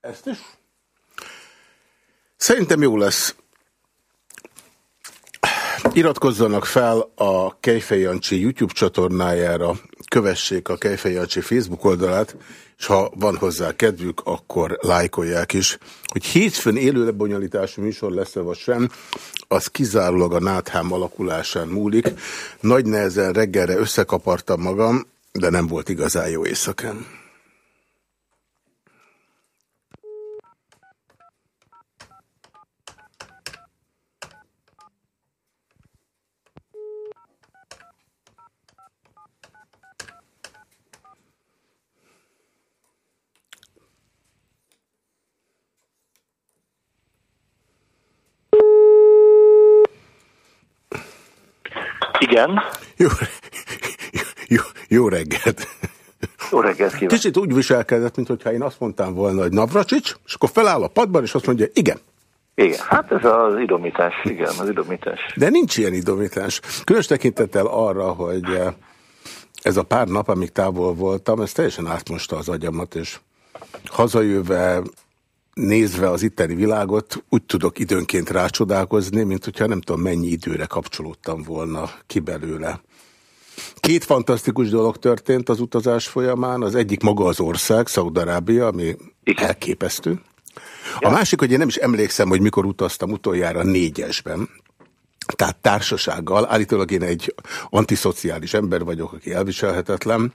Ezt is? Szerintem jó lesz. Iratkozzanak fel a Kejfej Jancsi YouTube csatornájára, kövessék a Kejfej Jancsi Facebook oldalát, és ha van hozzá kedvük, akkor lájkolják is. Hogy hétfőn élő lebonyolítású műsor lesz-e vagy sem, az kizárólag a náthám alakulásán múlik. Nagy nehezen reggelre összekapartam magam, de nem volt igazán jó éjszakán. Igen. Jó, jó, jó reggelt. Jó reggelt kívánok. Kicsit úgy viselkedett, mintha én azt mondtam volna, hogy Navracsics, és akkor feláll a padban, és azt mondja, igen. Igen, hát ez az idomítás, igen, az idomítás. De nincs ilyen idomítás. Különös tekintettel arra, hogy eh, ez a pár nap, amíg távol voltam, ez teljesen átmosta az agyamat, és hazajöve nézve az itteni világot, úgy tudok időnként rácsodálkozni, mint hogyha nem tudom mennyi időre kapcsolódtam volna ki belőle. Két fantasztikus dolog történt az utazás folyamán. Az egyik maga az ország, Szaudarábia, ami Igen. elképesztő. A másik, hogy én nem is emlékszem, hogy mikor utaztam utoljára négyesben. Tehát társasággal. Állítólag én egy antiszociális ember vagyok, aki elviselhetetlen.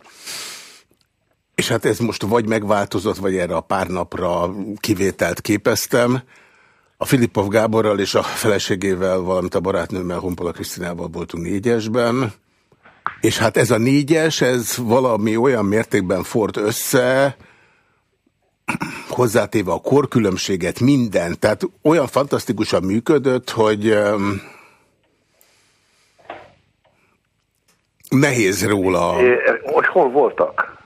És hát ez most vagy megváltozott, vagy erre a pár napra kivételt képeztem. A Filipov Gáborral és a feleségével, valamint a barátnőmmel, Honpola Krisztinával voltunk négyesben. És hát ez a négyes, ez valami olyan mértékben ford össze, hozzátéve a korkülönbséget, minden. Tehát olyan fantasztikusan működött, hogy nehéz róla. Hogy hol voltak?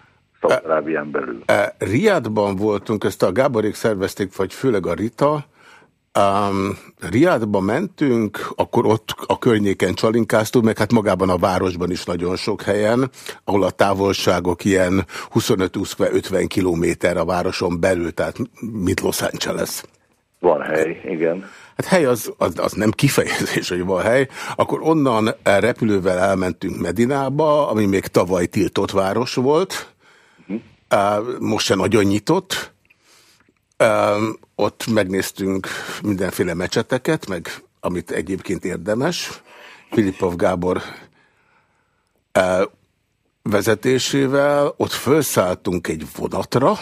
Szaudarábián belül. Riadban voltunk, ezt a Gáborék szervezték, vagy főleg a Rita. Um, Riadba mentünk, akkor ott a környéken csalinkáztunk, meg hát magában a városban is nagyon sok helyen, ahol a távolságok ilyen 25-50 kilométer a városon belül, tehát mint Los Angeles. Van hely, igen. Hát hely az, az, az nem kifejezés, hogy van hely. Akkor onnan repülővel elmentünk Medinába, ami még tavaly tiltott város volt, most se nagyon nyitott. Ott megnéztünk mindenféle mecseteket, meg amit egyébként érdemes. Filipov Gábor vezetésével. Ott felszálltunk egy vonatra,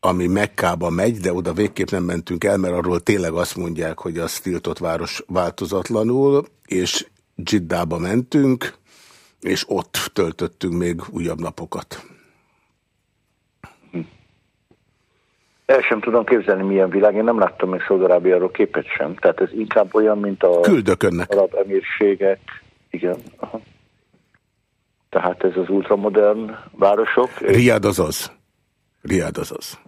ami Mekkába megy, de oda végképp nem mentünk el, mert arról tényleg azt mondják, hogy az tiltott város változatlanul, és Dzsiddába mentünk, és ott töltöttünk még újabb napokat. El sem tudom képzelni, milyen világ. Én nem láttam még Szaudarábiáról képet sem. Tehát ez inkább olyan, mint a Küldök önnek. arab emírségek. Igen. Aha. Tehát ez az ultramodern városok. Riad az az. Riad az az.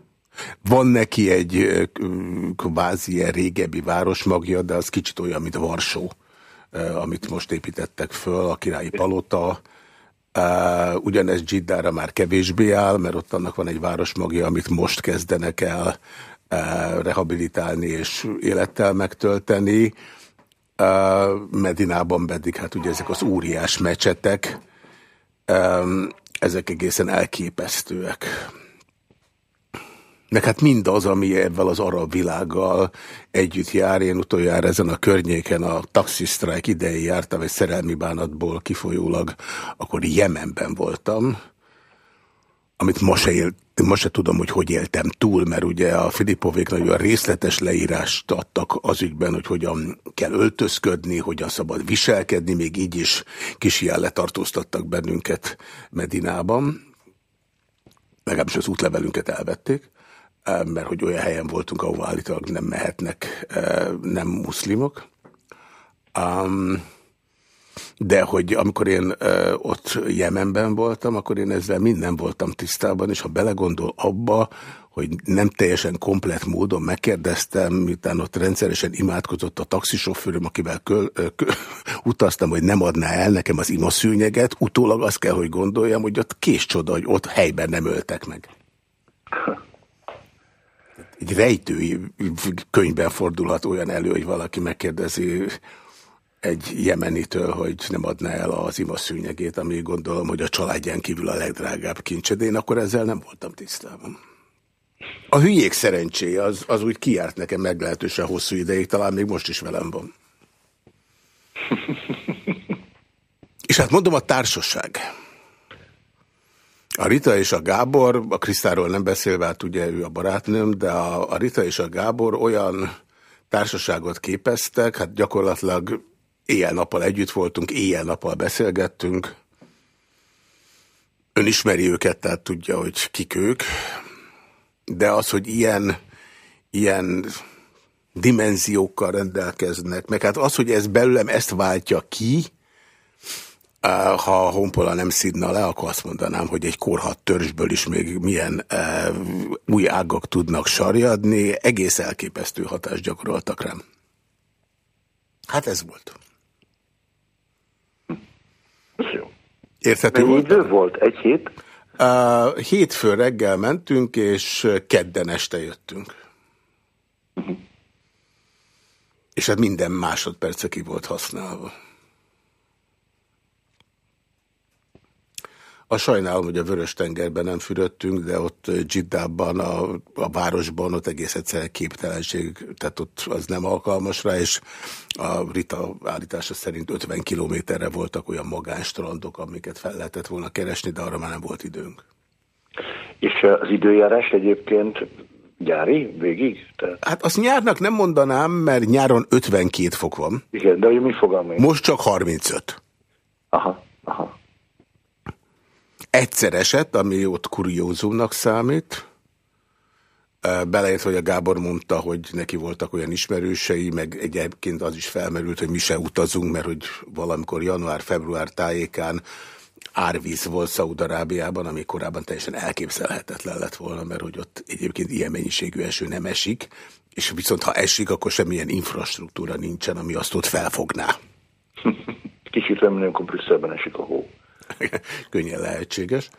Van neki egy kvázi ilyen régebbi városmagja, de az kicsit olyan, mint Varsó, amit most építettek föl, a királyi palota, Uh, ugyanez Dzsiddára már kevésbé áll, mert ott annak van egy városmagja, amit most kezdenek el rehabilitálni és élettel megtölteni. Medinában pedig hát ugye ezek az óriás mecsetek, ezek egészen elképesztőek. Meg hát mindaz, ami ebben az arab világgal együtt jár. Én utoljára ezen a környéken a taxisztrájk idején jártam, egy szerelmi bánatból kifolyólag, akkor Jemenben voltam, amit ma se, élt, ma se tudom, hogy hogy éltem túl, mert ugye a Filipovék nagyon részletes leírást adtak az ügyben, hogy hogyan kell öltözködni, hogyan szabad viselkedni, még így is kis letartóztattak bennünket Medinában. Legalábbis az útlevelünket elvették mert hogy olyan helyen voltunk, ahol állítólag nem mehetnek nem muszlimok. Um, de hogy amikor én uh, ott Jemenben voltam, akkor én ezzel minden voltam tisztában, és ha belegondol abba, hogy nem teljesen komplet módon megkérdeztem, miután ott rendszeresen imádkozott a taxisofőröm, akivel köl, kö, utaztam, hogy nem adná el nekem az imaszűnyeget, utólag azt kell, hogy gondoljam, hogy ott kés csoda, hogy ott helyben nem öltek meg. egy rejtői könyvben fordulhat olyan elő, hogy valaki megkérdezi egy jemenitől, hogy nem adná el az imaszűnyegét, ami gondolom, hogy a családján kívül a legdrágább kincse, de én akkor ezzel nem voltam tisztában. A hülyék szerencséje az, az úgy kiárt nekem meglehetősen hosszú ideig, talán még most is velem van. És hát mondom, a társaság. A Rita és a Gábor, a Krisztáról nem beszélve, hát ugye ő a barátnőm, de a, a Rita és a Gábor olyan társaságot képeztek, hát gyakorlatilag éjjel-nappal együtt voltunk, éjjel-nappal beszélgettünk. Ön ismeri őket, tehát tudja, hogy kik ők. De az, hogy ilyen, ilyen dimenziókkal rendelkeznek, meg hát az, hogy ez belőlem ezt váltja ki, ha a honpola nem szidna le, akkor azt mondanám, hogy egy korhat törzsből is még milyen uh, új ágak tudnak sarjadni, egész elképesztő hatást gyakoroltak rám. Hát ez volt. Jó. Érthető volt? idő volt? Egy hét? Uh, hétfő reggel mentünk, és kedden este jöttünk. Uh -huh. És hát minden másodperce ki volt használva. A sajnálom, hogy a Vörös-tengerben nem fürödtünk, de ott Giddában, a, a városban ott egész egyszer képtelenség, tehát ott az nem alkalmas rá, és a Rita állítása szerint 50 kilométerre voltak olyan magánstrandok, amiket fel lehetett volna keresni, de arra már nem volt időnk. És az időjárás egyébként gyári végig? Tehát... Hát azt nyárnak nem mondanám, mert nyáron 52 fok van. Igen, de hogy mi fogalmai? Most csak 35. Aha, aha. Egyszer esett, ami ott kuriózumnak számít. Beleért, hogy a Gábor mondta, hogy neki voltak olyan ismerősei, meg egyébként az is felmerült, hogy mi se utazunk, mert hogy valamikor január-február tájékán árvíz volt Szaudarábiában, ami korábban teljesen elképzelhetetlen lett volna, mert hogy ott egyébként ilyen mennyiségű eső nem esik, és viszont ha esik, akkor semmilyen infrastruktúra nincsen, ami azt ott felfogná. Kicsit remélem, amikor Brüsszelben esik a hó. könnyen lehetséges.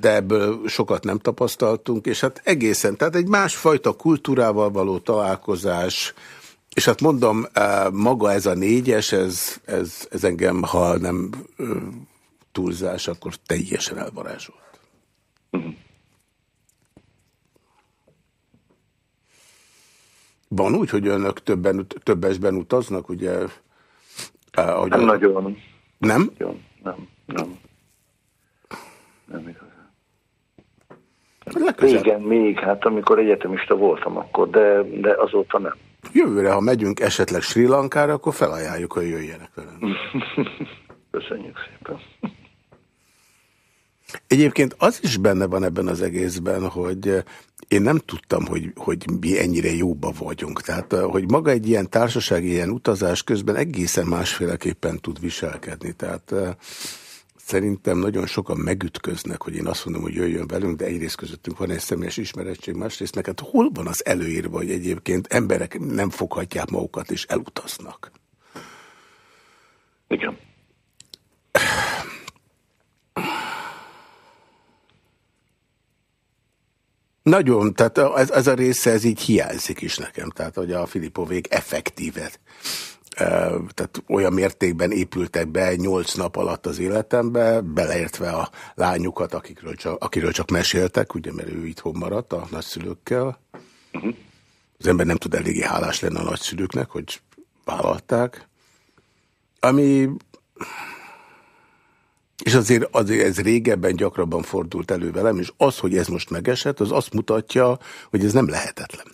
De ebből sokat nem tapasztaltunk, és hát egészen, tehát egy másfajta kultúrával való találkozás, és hát mondom, maga ez a négyes, ez, ez, ez engem, ha nem túlzás, akkor teljesen elvarázsolt. Van úgy, hogy önök többen, többesben utaznak, ugye? Ahogy nem a... nagyon. Nem? Jó, nem, nem. Nem igazán. Régen még, hát amikor egyetemista voltam akkor, de, de azóta nem. Jövőre, ha megyünk esetleg Sri Lankára, akkor felajánljuk, hogy jöjjenek velem. Köszönjük szépen. Egyébként az is benne van ebben az egészben, hogy én nem tudtam, hogy, hogy mi ennyire jóba vagyunk. Tehát, hogy maga egy ilyen társaság, ilyen utazás közben egészen másféleképpen tud viselkedni. Tehát szerintem nagyon sokan megütköznek, hogy én azt mondom, hogy jöjjön velünk, de egyrészt közöttünk van egy személyes ismerettség, másrészt hát hol van az előírva, hogy egyébként emberek nem foghatják magukat és elutaznak. Igen. Nagyon, tehát ez, ez a része, ez így hiányzik is nekem, tehát hogy a Filipovék effektíve, tehát olyan mértékben épültek be nyolc nap alatt az életembe, beleértve a lányukat, akikről csak, akiről csak meséltek, ugye, mert ő itthon maradt a nagyszülőkkel. Uh -huh. Az ember nem tud eléggé hálás lenni a nagyszülőknek, hogy vállalták. Ami és azért, azért ez régebben gyakrabban fordult elő velem, és az, hogy ez most megesett, az azt mutatja, hogy ez nem lehetetlen.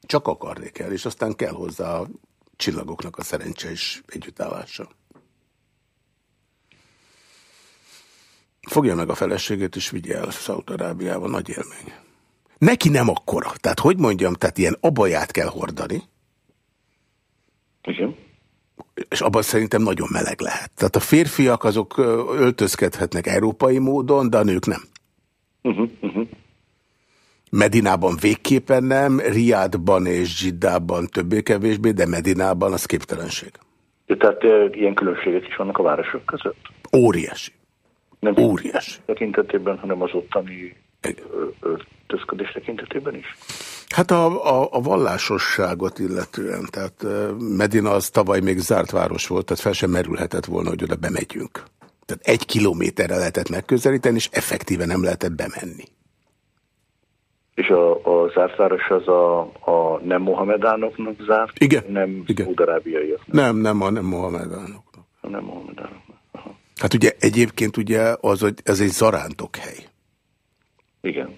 Csak akarni kell, és aztán kell hozzá a csillagoknak a szerencse és együttállása. Fogja meg a feleségét, és vigye el Szaudarábiába, nagy élmény. Neki nem akkora. Tehát, hogy mondjam, tehát ilyen abaját kell hordani. Igen és abban szerintem nagyon meleg lehet. Tehát a férfiak azok öltözkedhetnek európai módon, de a nők nem. Uh -huh, uh -huh. Medinában végképpen nem, Riádban és Zsiddában többé-kevésbé, de Medinában az képtelenség. De tehát e, ilyen különbségek is vannak a városok között? Óriási. Nem Óriási. Tekintetében, hanem az ottani öltözködés tekintetében is? Hát a, a, a vallásosságot illetően, tehát Medina az tavaly még zárt város volt, tehát fel sem merülhetett volna, hogy oda bemegyünk. Tehát egy kilométerre lehetett megközelíteni, és effektíve nem lehetett bemenni. És a, a zárt város az a, a nem mohamedánoknak zárt? Igen. Nem Igen. Nem, nem a nem mohamedánoknak. A nem mohamedánoknak. Aha. Hát ugye egyébként ugye az, hogy ez egy zarántok hely. Igen.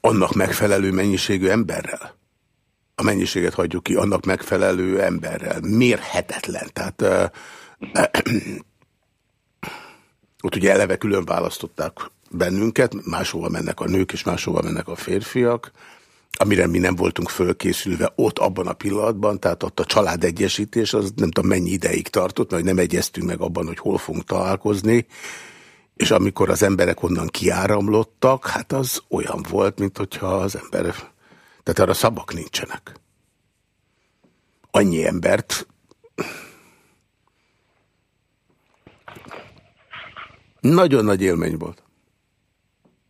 Annak megfelelő mennyiségű emberrel. A mennyiséget hagyjuk ki, annak megfelelő emberrel. Mérhetetlen. Tehát uh, ott ugye eleve külön választották bennünket, máshova mennek a nők, és máshova mennek a férfiak, amire mi nem voltunk fölkészülve ott abban a pillanatban, tehát ott a családegyesítés, az nem tudom mennyi ideig tartott, mert nem egyeztünk meg abban, hogy hol fogunk találkozni, és amikor az emberek onnan kiáramlottak, hát az olyan volt, mint hogyha az ember... Tehát arra szabak nincsenek. Annyi embert... Nagyon nagy élmény volt.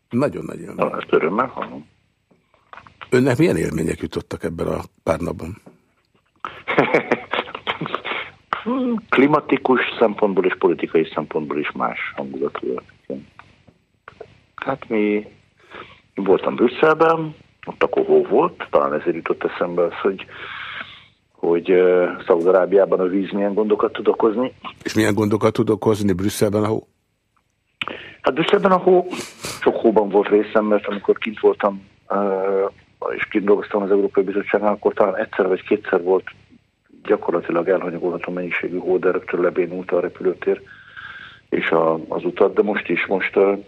Nagyon nagy élmény. Na, ezt örömmel hallom. Önnek milyen élmények jutottak ebben a pár napban? Klimatikus szempontból és politikai szempontból is más hangulatú. Hát mi voltam Brüsszelben, ott akkor hó volt, talán ezért jutott eszembe az, hogy, hogy uh, Szaudarábiában a víz milyen gondokat tud okozni. És milyen gondokat tud okozni Brüsszelben a hó? Hát Brüsszelben a hó, sok hóban volt részem, mert amikor kint voltam, uh, és kint dolgoztam az Európai Bizottságnál, akkor talán egyszer vagy kétszer volt gyakorlatilag elhanyagolható mennyiségű hó, de rögtön lebénult a repülőtér és a, az utat, de most is, most uh,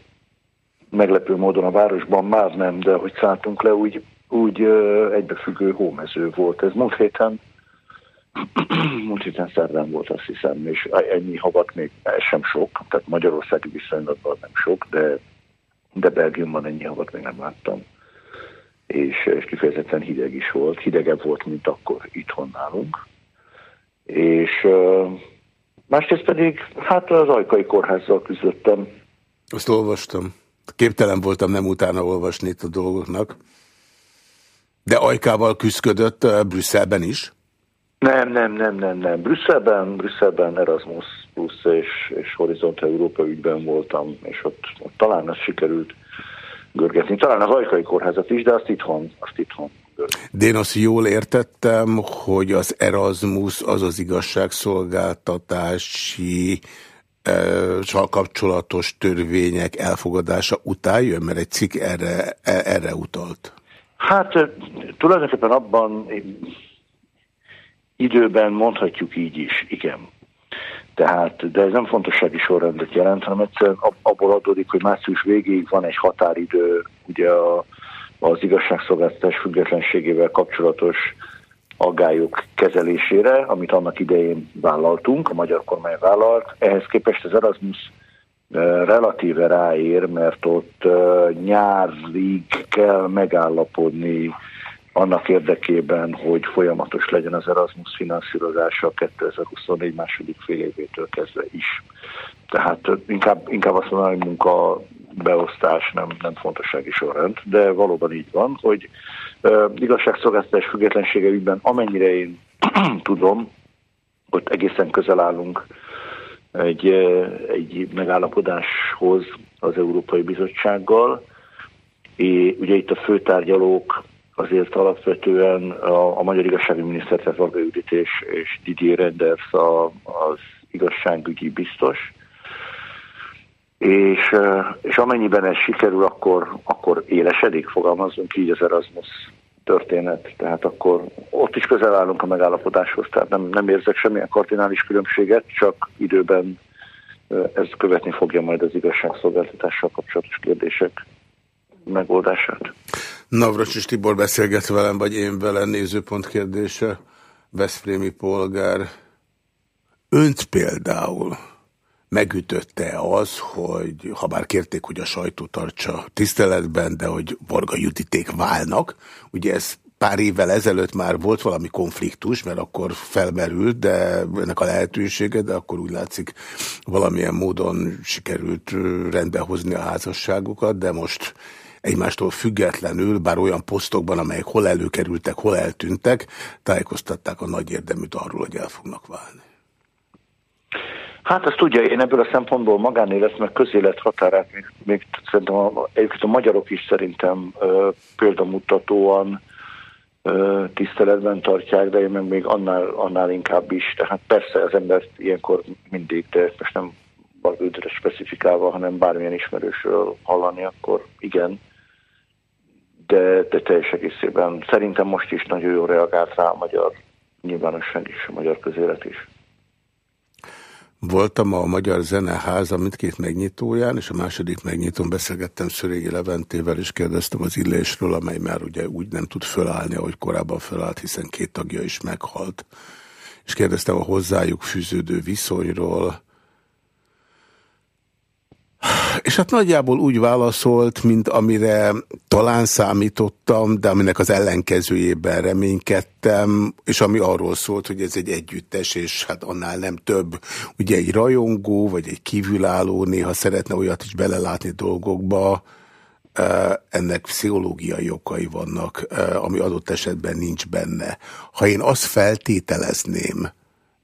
meglepő módon a városban már nem, de hogy szálltunk le, úgy, úgy uh, egybefüggő hómező volt. Ez múlt héten múlt héten szerdán volt, azt hiszem, és ennyi havat még ez sem sok, tehát Magyarországi viszonylatban nem sok, de, de Belgiumban ennyi havat még nem láttam. És, és kifejezetten hideg is volt, hidegebb volt, mint akkor itthon nálunk. És másrészt pedig, hát az Ajkai Kórházzal küzdöttem. Azt olvastam. Képtelen voltam nem utána olvasni itt a dolgoknak. De Ajkával küzdött Brüsszelben is? Nem, nem, nem, nem, nem. Brüsszelben, Brüsszelben Erasmus Plus és, és Horizont Európa ügyben voltam, és ott, ott talán ez sikerült görgetni. Talán az Ajkai Kórházat is, de azt itthon, azt itthon. De én azt jól értettem, hogy az Erasmus az az igazságszolgáltatási csak kapcsolatos törvények elfogadása után jön, mert egy cikk erre, e, erre utalt. Hát tulajdonképpen abban időben mondhatjuk így is, igen. Tehát, de ez nem fontossági sorrendet jelent, hanem egyszerűen abból adódik, hogy március végéig van egy határidő, ugye a, az igazságszolgáltatás függetlenségével kapcsolatos aggályok kezelésére, amit annak idején vállaltunk, a magyar kormány vállalt. Ehhez képest az Erasmus relatíve ráér, mert ott nyárig kell megállapodni annak érdekében, hogy folyamatos legyen az Erasmus finanszírozása 2024 második fél évétől kezdve is. Tehát inkább, inkább azt mondanám, hogy munka beosztás nem, nem fontossági sorrend, de valóban így van, hogy uh, igazságszolgáltatás függetlensége ügyben, amennyire én tudom, ott egészen közel állunk egy, egy megállapodáshoz az Európai Bizottsággal, és ugye itt a főtárgyalók azért alapvetően a, a magyar igazságügyi miniszter, tehát Varga Judit és, és Didier Renders a, az igazságügyi biztos, és, és amennyiben ez sikerül, akkor, akkor élesedik, fogalmazunk így az Erasmus történet, tehát akkor ott is közel állunk a megállapodáshoz, tehát nem, nem érzek semmilyen kardinális különbséget, csak időben ez követni fogja majd az igazságszolgáltatással kapcsolatos kérdések megoldását. Navracsis Tibor beszélget velem, vagy én vele nézőpont kérdése. Veszprémi polgár. Önt például megütötte az, hogy ha bár kérték, hogy a sajtó tartsa tiszteletben, de hogy Varga Juditék válnak, ugye ez pár évvel ezelőtt már volt valami konfliktus, mert akkor felmerült, de ennek a lehetősége, de akkor úgy látszik valamilyen módon sikerült rendbehozni a házasságukat, de most egymástól függetlenül, bár olyan posztokban, amelyek hol előkerültek, hol eltűntek, tájékoztatták a nagy érdeműt arról, hogy el fognak válni. Hát ezt tudja, én ebből a szempontból magánélet, meg közélet határát még, még szerintem a, egyébként a magyarok is szerintem ö, példamutatóan ö, tiszteletben tartják, de én még annál, annál inkább is. Tehát persze az embert ilyenkor mindig, de most nem valamitre specifikálva, hanem bármilyen ismerősről hallani, akkor igen. De, de teljes egészében szerintem most is nagyon jól reagált rá a magyar nyilvánosság is, a magyar közélet is. Voltam a Magyar Zeneháza mindkét megnyitóján, és a második megnyitón beszélgettem Szörégi Leventével, és kérdeztem az illésről, amely már ugye úgy nem tud fölállni, ahogy korábban fölállt, hiszen két tagja is meghalt. És kérdeztem a hozzájuk fűződő viszonyról, és hát nagyjából úgy válaszolt, mint amire talán számítottam, de aminek az ellenkezőjében reménykedtem, és ami arról szólt, hogy ez egy együttes, és hát annál nem több. Ugye egy rajongó, vagy egy kívülálló néha szeretne olyat is belelátni dolgokba, ennek pszichológiai okai vannak, ami adott esetben nincs benne. Ha én azt feltételezném,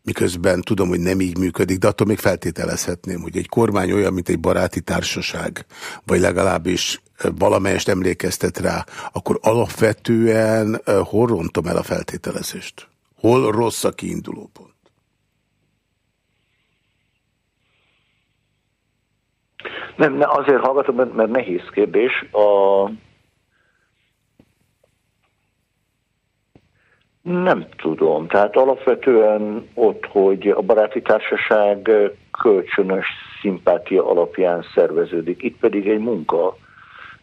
miközben tudom, hogy nem így működik, de attól még feltételezhetném, hogy egy kormány olyan, mint egy baráti társaság, vagy legalábbis valamelyest emlékeztet rá, akkor alapvetően hol rontom el a feltételezést? Hol rossz a kiinduló pont? Nem, ne, azért hallgatom, mert, mert nehéz kérdés. A, Nem tudom. Tehát alapvetően ott, hogy a baráti társaság kölcsönös szimpátia alapján szerveződik. Itt pedig egy munka.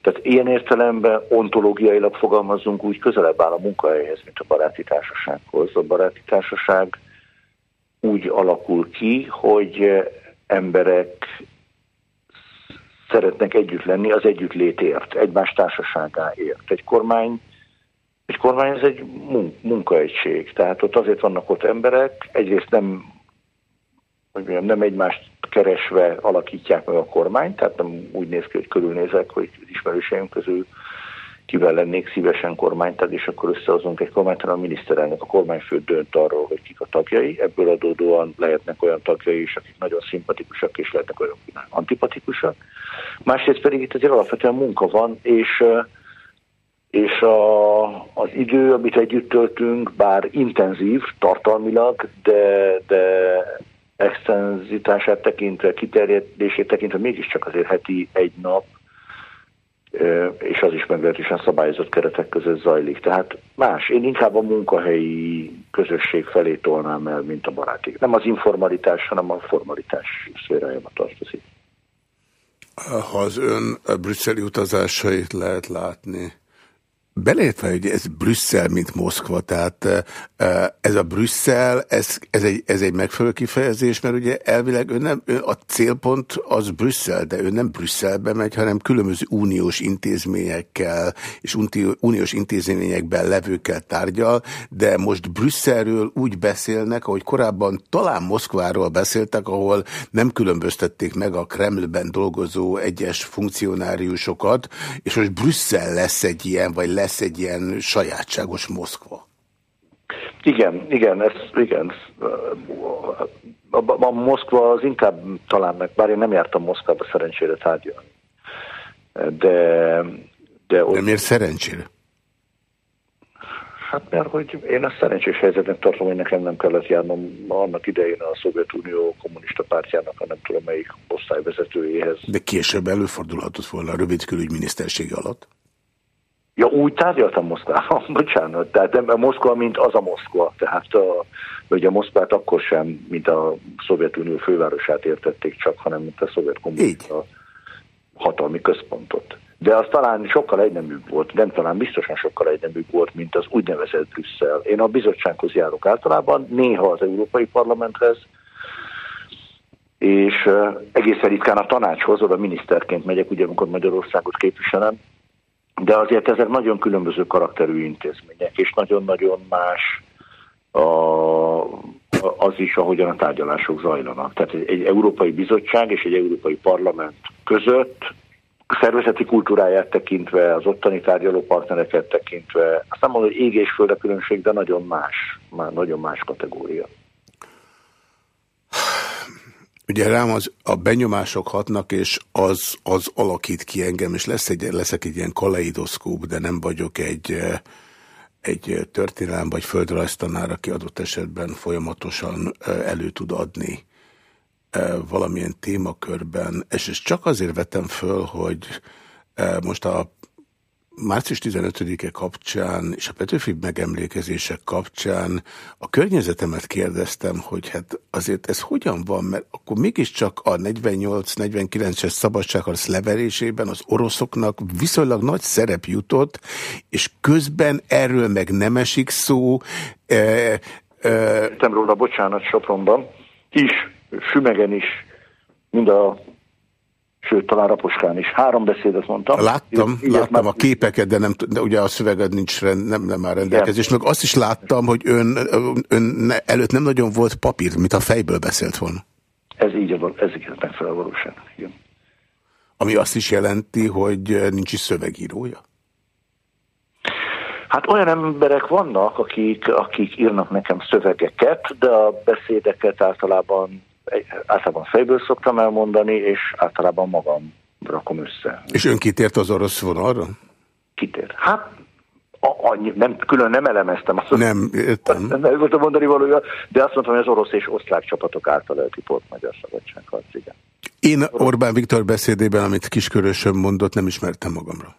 Tehát ilyen értelemben ontológiailag fogalmazunk úgy közelebb áll a munkahelyhez, mint a baráti társasághoz. A baráti társaság úgy alakul ki, hogy emberek szeretnek együtt lenni az együttlétért, egymás társaságáért. Egy kormány egy kormány ez egy munkaegység, tehát ott azért vannak ott emberek, egyrészt nem, hogy mondjam, nem egymást keresve alakítják meg a kormányt, tehát nem úgy néz ki, hogy körülnézek, hogy ismerőseim közül kivel lennék szívesen kormánytag, és akkor összehozunk egy kormányt, hanem a miniszterelnök, a kormányfő dönt arról, hogy kik a tagjai. Ebből adódóan lehetnek olyan tagjai is, akik nagyon szimpatikusak, és lehetnek olyan antipatikusak. Másrészt pedig itt azért alapvetően munka van, és és a, az idő, amit együtt töltünk, bár intenzív tartalmilag, de, de extenzitását tekintve, kiterjedését tekintve mégiscsak azért heti egy nap, és az is meglehetősen szabályozott keretek között zajlik. Tehát más, én inkább a munkahelyi közösség felé tolnám el, mint a barátig. Nem az informalitás, hanem a formalitás szférájába tartozik. Ha az ön brüsszeli utazásait lehet látni, Beleértve, hogy ez Brüsszel, mint Moszkva, tehát ez a Brüsszel, ez, ez, egy, ez egy megfelelő kifejezés, mert ugye elvileg ön nem, ön a célpont az Brüsszel, de ő nem Brüsszelbe megy, hanem különböző uniós intézményekkel és uniós intézményekben levőkkel tárgyal, de most Brüsszelről úgy beszélnek, ahogy korábban talán Moszkváról beszéltek, ahol nem különböztették meg a Kremlben dolgozó egyes funkcionáriusokat, és most Brüsszel lesz egy ilyen, vagy lesz lesz egy ilyen sajátságos Moszkva. Igen, igen, ez, igen. A, a, a Moszkva az inkább talán meg, bár én nem jártam Moszkvába szerencsére tárgyalni. De, de, ott, de miért szerencsére? Hát mert hogy én a szerencsés helyzetnek tartom, hogy nekem nem kellett járnom annak idején a Szovjetunió kommunista pártjának, a nem tudom melyik osztályvezetőjéhez. De később előfordulhatott volna a rövid külügyminisztersége alatt? Ja, úgy tárgyaltam Moszkvában, bocsánat. Tehát nem a Moszkva, mint az a Moszkva. Tehát a, ugye a Moszkvát akkor sem, mint a Szovjetunió fővárosát értették csak, hanem mint a szovjet kommunista hatalmi központot. De az talán sokkal egyneműbb volt, nem talán biztosan sokkal egyneműbb volt, mint az úgynevezett Brüsszel. Én a bizottsághoz járok általában, néha az Európai Parlamenthez, és egészen ritkán a tanácshoz, oda miniszterként megyek, ugye amikor Magyarországot képviselem, de azért ezek nagyon különböző karakterű intézmények, és nagyon-nagyon más a, az is, ahogyan a tárgyalások zajlanak. Tehát egy Európai Bizottság és egy Európai Parlament között szervezeti kultúráját tekintve, az ottani tárgyaló partnereket tekintve, azt nem mondom, hogy ég és föld a különbség, de nagyon más, már nagyon más kategória. Ugye rám az, a benyomások hatnak, és az, az alakít ki engem, és lesz egy, leszek egy ilyen kaleidoszkóp, de nem vagyok egy, egy történelem vagy földrajztanár, aki adott esetben folyamatosan elő tud adni valamilyen témakörben, és ezt csak azért vettem föl, hogy most a március 15-e kapcsán és a Petőfi megemlékezések kapcsán a környezetemet kérdeztem, hogy hát azért ez hogyan van, mert akkor mégiscsak a 48-49-es szabadságharc leverésében az oroszoknak viszonylag nagy szerep jutott, és közben erről meg nem esik szó. E, e, róla, bocsánat, Sopronban is, Sümegen is, mind a sőt, talán Raposkán is. Három beszédet mondtam. Láttam, így, láttam már... a képeket, de, nem, de ugye a szöveged nincs rend, nem, nem már rendelkezés. Meg azt is láttam, hogy ön, ön előtt nem nagyon volt papír, mint a fejből beszélt volna. Ez így, ez így megfelel a valóság. Igen. Ami azt is jelenti, hogy nincs is szövegírója? Hát olyan emberek vannak, akik, akik írnak nekem szövegeket, de a beszédeket általában általában fejből szoktam elmondani, és általában magam rakom össze. És ön kitért az orosz vonalra? Kitért. Hát annyi, nem, külön nem elemeztem azt. Nem, értem. Nem voltam mondani valója, de azt mondtam, hogy az orosz és osztrák csapatok által eltipott magyar szabadságharc, igen. Én Orbán Viktor beszédében, amit Kiskörösön mondott, nem ismertem magamra.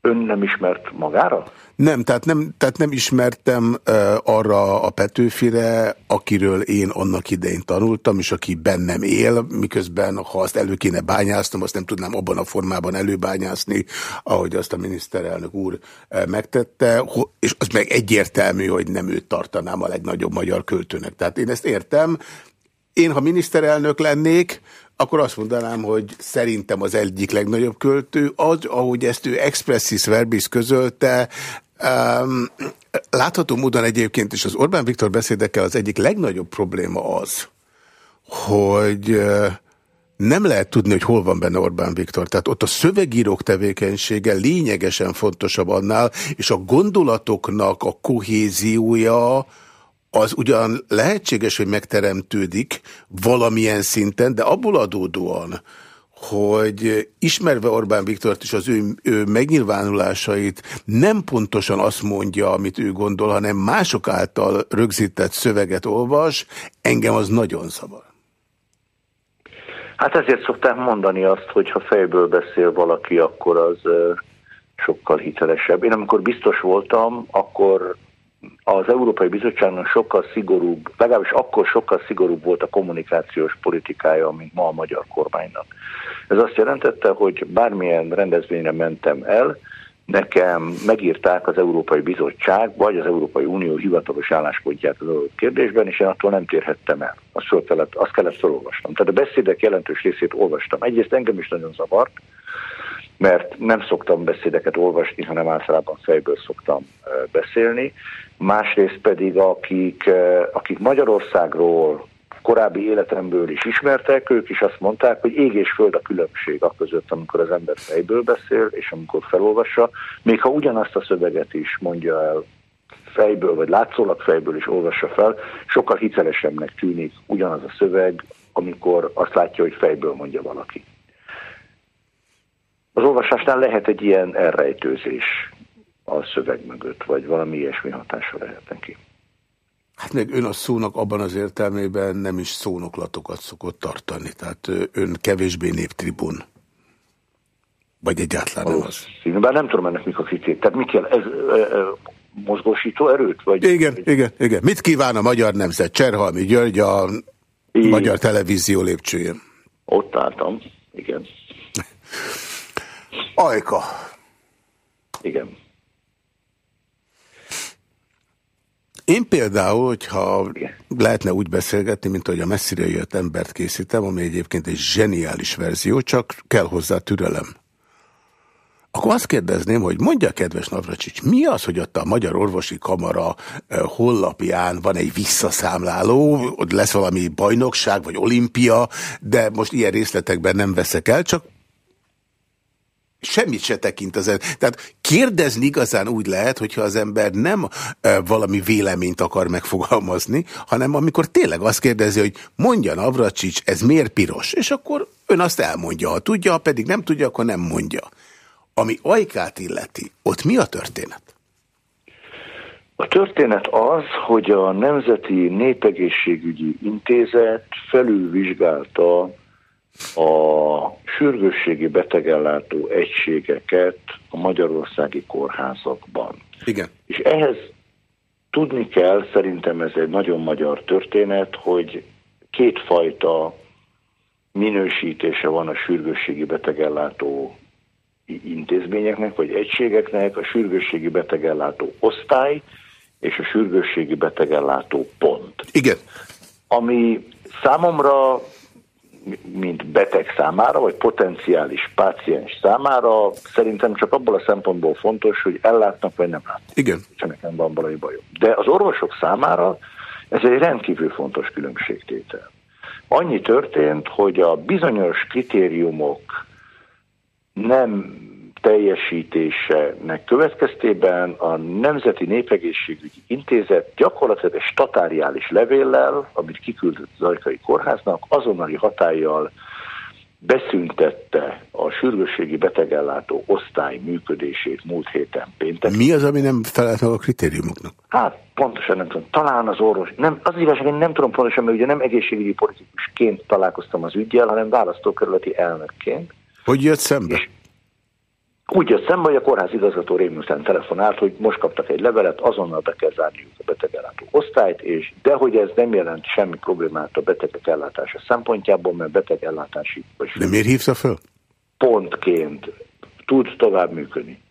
Ön nem ismert magára? Nem, tehát nem, tehát nem ismertem uh, arra a Petőfire, akiről én annak idején tanultam, és aki bennem él, miközben ha azt elő kéne bányásznom, azt nem tudnám abban a formában előbányászni, ahogy azt a miniszterelnök úr uh, megtette, és az meg egyértelmű, hogy nem őt tartanám a legnagyobb magyar költőnek. Tehát én ezt értem. Én, ha miniszterelnök lennék, akkor azt mondanám, hogy szerintem az egyik legnagyobb költő, az, ahogy ezt ő expressis verbis közölte, um, látható módon egyébként is az Orbán Viktor beszédekkel az egyik legnagyobb probléma az, hogy nem lehet tudni, hogy hol van benne Orbán Viktor. Tehát ott a szövegírók tevékenysége lényegesen fontosabb annál, és a gondolatoknak a kohéziója, az ugyan lehetséges, hogy megteremtődik valamilyen szinten, de abból adódóan, hogy ismerve Orbán Viktort és az ő, ő megnyilvánulásait nem pontosan azt mondja, amit ő gondol, hanem mások által rögzített szöveget olvas, engem az nagyon zavar. Hát ezért szoktam mondani azt, hogy ha fejből beszél valaki, akkor az sokkal hitelesebb. Én amikor biztos voltam, akkor az Európai Bizottságnak sokkal szigorúbb, legalábbis akkor sokkal szigorúbb volt a kommunikációs politikája, mint ma a magyar kormánynak. Ez azt jelentette, hogy bármilyen rendezvényre mentem el, nekem megírták az Európai Bizottság, vagy az Európai Unió hivatalos álláspontját az adott kérdésben, és én attól nem térhettem el. Azt, kellett, azt kellett felolvasnom. Tehát a beszédek jelentős részét olvastam. Egyrészt engem is nagyon zavart, mert nem szoktam beszédeket olvasni, hanem általában fejből szoktam beszélni. Másrészt pedig, akik, akik Magyarországról korábbi életemből is ismertek, ők is azt mondták, hogy ég és föld a különbség a között, amikor az ember fejből beszél, és amikor felolvassa, még ha ugyanazt a szöveget is mondja el fejből, vagy látszólag fejből is olvassa fel, sokkal hitelesebbnek tűnik ugyanaz a szöveg, amikor azt látja, hogy fejből mondja valaki. Az olvasásnál lehet egy ilyen elrejtőzés a szöveg mögött, vagy valami ilyesmi hatása lehet neki. Hát meg ön a szónak abban az értelmében nem is szónoklatokat szokott tartani, tehát ön kevésbé néptribun. Vagy egyáltalán nem az. Bár nem tudom ennek mik a kritérium. Tehát mi kell, ez e, e, mozgósító erőt? Vagy, igen, vagy... igen, igen. Mit kíván a magyar nemzet? Cserhalmi György a I... magyar televízió lépcsőjén. Ott álltam, igen. Ajka. Igen. Én például, hogyha lehetne úgy beszélgetni, mint hogy a messzire jött embert készítem, ami egyébként egy zseniális verzió, csak kell hozzá türelem. akkor azt kérdezném, hogy mondja, kedves Navracsics, mi az, hogy ott a Magyar Orvosi Kamara hollapján van egy visszaszámláló, ott lesz valami bajnokság, vagy olimpia, de most ilyen részletekben nem veszek el, csak semmit se tekint az ember. Tehát kérdezni igazán úgy lehet, hogyha az ember nem e, valami véleményt akar megfogalmazni, hanem amikor tényleg azt kérdezi, hogy mondja Navracsics, ez miért piros? És akkor ön azt elmondja, ha tudja, ha pedig nem tudja, akkor nem mondja. Ami Ajkát illeti, ott mi a történet? A történet az, hogy a Nemzeti Népegészségügyi Intézet felülvizsgálta a sürgősségi betegellátó egységeket a magyarországi kórházakban. Igen. És ehhez tudni kell, szerintem ez egy nagyon magyar történet, hogy kétfajta minősítése van a sürgősségi betegellátó intézményeknek vagy egységeknek, a sürgősségi betegellátó osztály és a sürgősségi betegellátó pont. Igen. Ami számomra, mint beteg számára, vagy potenciális páciens számára, szerintem csak abból a szempontból fontos, hogy ellátnak, vagy nem látnak. Igen. Ha nekem van valami bajom. De az orvosok számára ez egy rendkívül fontos különbségtétel. Annyi történt, hogy a bizonyos kritériumok nem teljesítésének következtében a Nemzeti Népegészségügyi Intézet gyakorlatilag egy statáriális levéllel, amit kiküldött az Ajkai Kórháznak, azonnali hatállyal beszüntette a sürgősségi betegellátó osztály működését múlt héten péntek. Mi az, ami nem felelt meg a kritériumoknak? Hát pontosan nem tudom. Talán az orvos. Nem, az igazság, én nem tudom pontosan, mert ugye nem egészségügyi politikusként találkoztam az ügyjel, hanem választókerületi elnökként. Hogy jött szembe? És úgy jött szembe, hogy a kórház igazgató rémülten telefonált, hogy most kaptak egy levelet, azonnal be kell zárniuk a betegellátó osztályt, és de hogy ez nem jelent semmi problémát a betegek ellátása szempontjából, mert betegellátási... De miért hívta föl? Pontként tud tovább működni.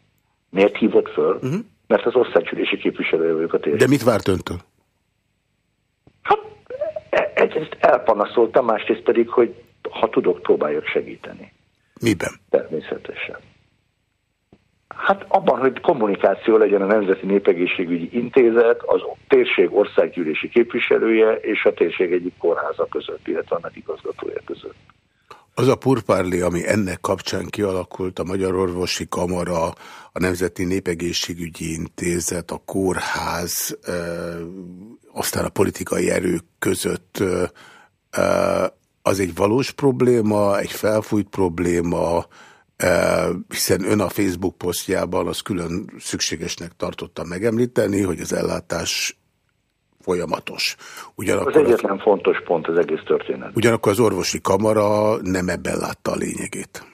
Miért hívott föl? Uh mhm. -huh. Mert az osztálycsülési képviselője vagyok a térség. De mit várt öntől? Hát e- egyrészt elpanaszoltam, másrészt pedig, hogy ha tudok, próbáljak segíteni. Miben? Természetesen. Hát abban, hogy kommunikáció legyen a Nemzeti Népegészségügyi Intézet, az térség országgyűlési képviselője és a térség egyik kórháza között, illetve annak igazgatója között. Az a purpárli, ami ennek kapcsán kialakult, a Magyar Orvosi Kamara, a Nemzeti Népegészségügyi Intézet, a kórház, aztán a politikai erők között, az egy valós probléma, egy felfújt probléma, hiszen ön a Facebook posztjában az külön szükségesnek tartotta megemlíteni, hogy az ellátás folyamatos. Ugyanakkor az egyetlen a, fontos pont az egész történet. Ugyanakkor az orvosi kamara nem ebben látta a lényegét.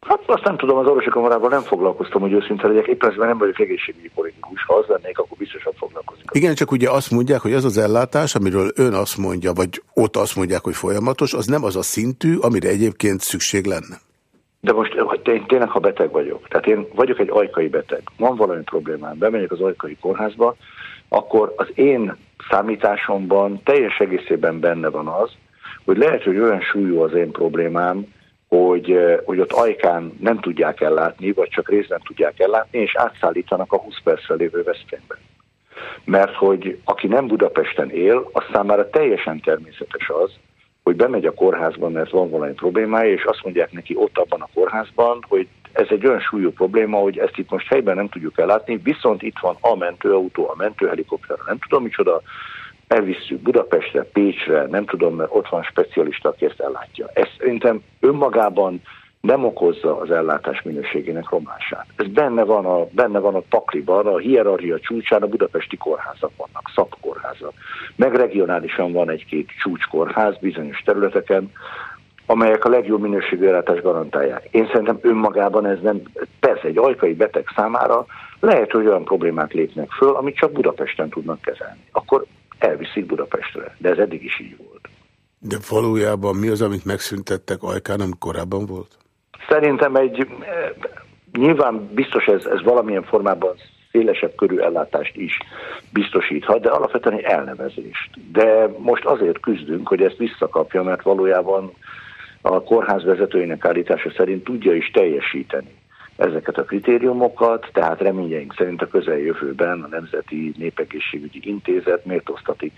Hát azt nem tudom, az orvosi kamarával nem foglalkoztam, hogy őszinte legyek. Éppen ezzel nem vagyok egészségügyi politikus. Ha az lennék, akkor biztosan foglalkozik. Igen, csak ugye azt mondják, hogy az az ellátás, amiről ön azt mondja, vagy ott azt mondják, hogy folyamatos, az nem az a szintű, amire egyébként szükség lenne. De most én tényleg, ha beteg vagyok, tehát én vagyok egy ajkai beteg, van valami problémám, bemegyek az ajkai kórházba, akkor az én számításomban teljes egészében benne van az, hogy lehet, hogy olyan súlyú az én problémám, hogy, hogy ott ajkán nem tudják ellátni, vagy csak részben tudják ellátni, és átszállítanak a 20 percre lévő Veszprémbe. Mert hogy aki nem Budapesten él, az számára teljesen természetes az, hogy bemegy a kórházban, mert van valami problémája, és azt mondják neki ott abban a kórházban, hogy ez egy olyan súlyú probléma, hogy ezt itt most helyben nem tudjuk ellátni, viszont itt van a mentőautó, a mentőhelikopter, nem tudom micsoda, elvisszük Budapestre, Pécsre, nem tudom, mert ott van specialista, aki ezt ellátja. Ez szerintem önmagában nem okozza az ellátás minőségének romlását. Ez benne van a, benne van a pakliban, a hierarchia csúcsán a budapesti kórházak vannak, szakkórházak. Meg regionálisan van egy-két csúcskórház bizonyos területeken, amelyek a legjobb minőségű ellátást garantálják. Én szerintem önmagában ez nem, persze egy ajkai beteg számára lehet, hogy olyan problémák lépnek föl, amit csak Budapesten tudnak kezelni. Akkor elviszik Budapestre, de ez eddig is így volt. De valójában mi az, amit megszüntettek Ajkán, ami korábban volt? Szerintem egy, nyilván biztos ez, ez valamilyen formában szélesebb körű ellátást is biztosíthat, de alapvetően egy elnevezést. De most azért küzdünk, hogy ezt visszakapja, mert valójában a kórház vezetőinek állítása szerint tudja is teljesíteni ezeket a kritériumokat, tehát reményeink szerint a közeljövőben a Nemzeti Népegészségügyi Intézet méltóztatik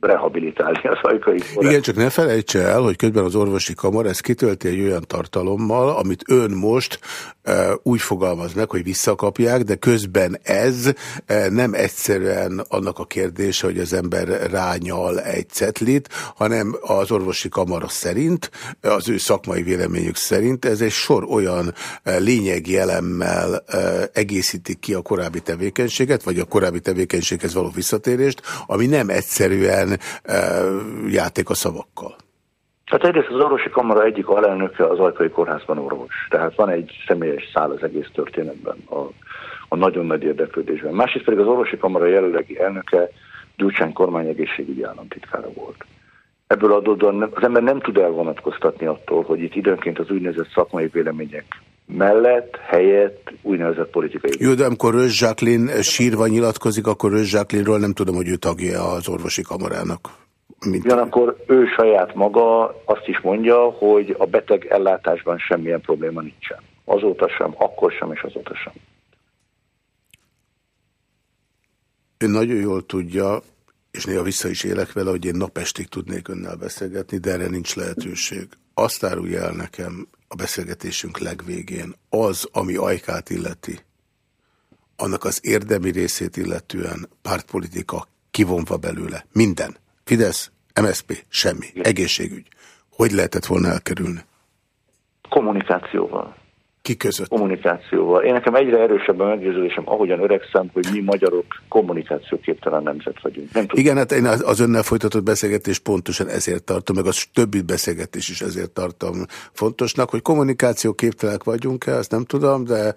rehabilitálni az ajkai korát. Igen, csak ne felejtse el, hogy közben az orvosi kamar ezt kitölti egy olyan tartalommal, amit ön most e, úgy fogalmaz meg, hogy visszakapják, de közben ez e, nem egyszerűen annak a kérdése, hogy az ember rányal egy cetlit, hanem az orvosi kamara szerint, az ő szakmai véleményük szerint ez egy sor olyan e, lényegi elemmel e, egészítik ki a korábbi tevékenységet, vagy a korábbi tevékenységhez való visszatérést, ami nem egyszerűen játék a szavakkal? Hát egyrészt az orvosi kamara egyik alelnöke az Ajkai Kórházban orvos. Tehát van egy személyes szál az egész történetben, a, a nagyon nagy érdeklődésben. Másrészt pedig az orvosi kamara jelenlegi elnöke Gyurcsány kormány egészségügyi államtitkára volt. Ebből adódóan az ember nem tud elvonatkoztatni attól, hogy itt időnként az úgynevezett szakmai vélemények mellett, helyett úgynevezett politikai... Jó, de amikor Rös Jacqueline sírva nyilatkozik, akkor Rös Jacqueline-ról nem tudom, hogy ő tagja az orvosi kamarának. Mint... Ugyanakkor ő saját maga azt is mondja, hogy a beteg ellátásban semmilyen probléma nincsen. Azóta sem, akkor sem és azóta sem. Ön nagyon jól tudja, és néha vissza is élek vele, hogy én napestig tudnék önnel beszélgetni, de erre nincs lehetőség. Azt árulja el nekem, a beszélgetésünk legvégén az, ami ajkát illeti, annak az érdemi részét illetően pártpolitika kivonva belőle. Minden. Fidesz, MSP, semmi. Egészségügy. Hogy lehetett volna elkerülni? Kommunikációval. Ki között? Kommunikációval. Én nekem egyre erősebb a meggyőződésem, ahogyan öregszem, hogy mi magyarok kommunikációképtelen nemzet vagyunk. Nem Igen, hát én az önnel folytatott beszélgetés pontosan ezért tartom, meg az többi beszélgetés is ezért tartom fontosnak, hogy kommunikációképtelenek vagyunk-e, azt nem tudom, de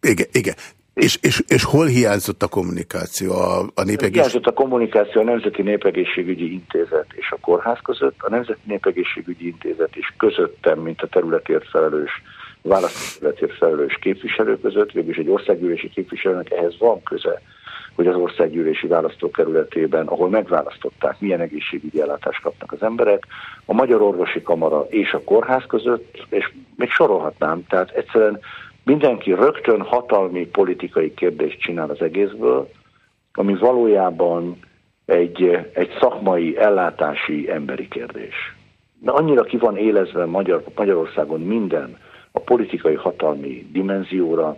igen, igen. És, és, és hol hiányzott a kommunikáció a, a népegészségügyi? Hiányzott a kommunikáció a Nemzeti Népegészségügyi Intézet és a kórház között, a Nemzeti Népegészségügyi Intézet is közöttem, mint a területért felelős választóterületért felelős képviselő között, végülis egy országgyűlési képviselőnek ehhez van köze, hogy az országgyűlési választókerületében, ahol megválasztották, milyen egészségügyi ellátást kapnak az emberek, a Magyar Orvosi Kamara és a kórház között, és még sorolhatnám, tehát egyszerűen mindenki rögtön hatalmi politikai kérdést csinál az egészből, ami valójában egy, egy szakmai, ellátási, emberi kérdés. De annyira ki van élezve Magyar, Magyarországon minden, a politikai hatalmi dimenzióra,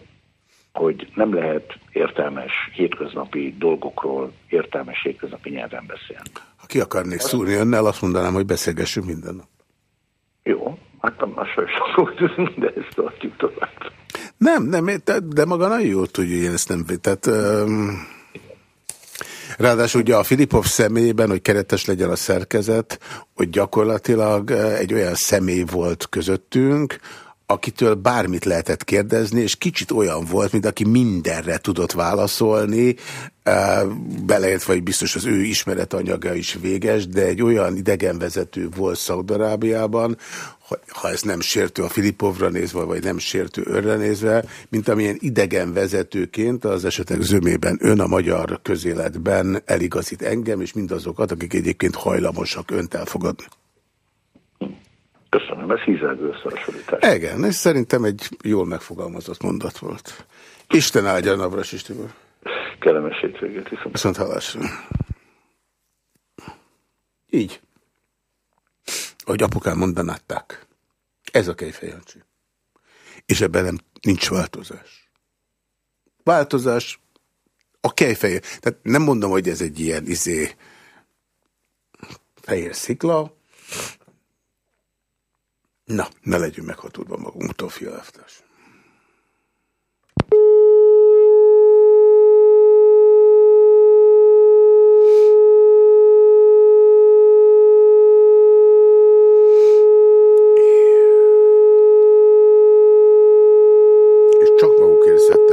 hogy nem lehet értelmes hétköznapi dolgokról értelmes hétköznapi nyelven beszélni. Ha ki akarnék szúrni önnel, azt mondanám, hogy beszélgessünk minden nap. Jó, hát a sajnos de ezt tartjuk tovább. Nem, nem, de maga nagyon jól tudja, hogy én ezt nem... Tehát, um, Ráadásul ugye a Filipov személyében, hogy keretes legyen a szerkezet, hogy gyakorlatilag egy olyan személy volt közöttünk, akitől bármit lehetett kérdezni, és kicsit olyan volt, mint aki mindenre tudott válaszolni, beleértve, hogy biztos az ő ismeretanyaga is véges, de egy olyan idegenvezető volt Szaudarábiában, ha ez nem sértő a Filipovra nézve, vagy nem sértő önre nézve, mint amilyen idegenvezetőként az esetek zömében ön a magyar közéletben eligazít engem, és mindazokat, akik egyébként hajlamosak önt elfogadni. Köszönöm, ez hízelgő összehasonlítás. Igen, ez szerintem egy jól megfogalmazott mondat volt. Isten áldja a Navras Istibor. Kellemes hétvégét, viszont. Viszont hallásra. Így. Ahogy apukám mondanátták. Ez a kejfejancsi. És ebben nem nincs változás. Változás a kejfeje. Tehát nem mondom, hogy ez egy ilyen izé fehér szikla, Na, ne legyünk meghatódva magunktól, fialaftás.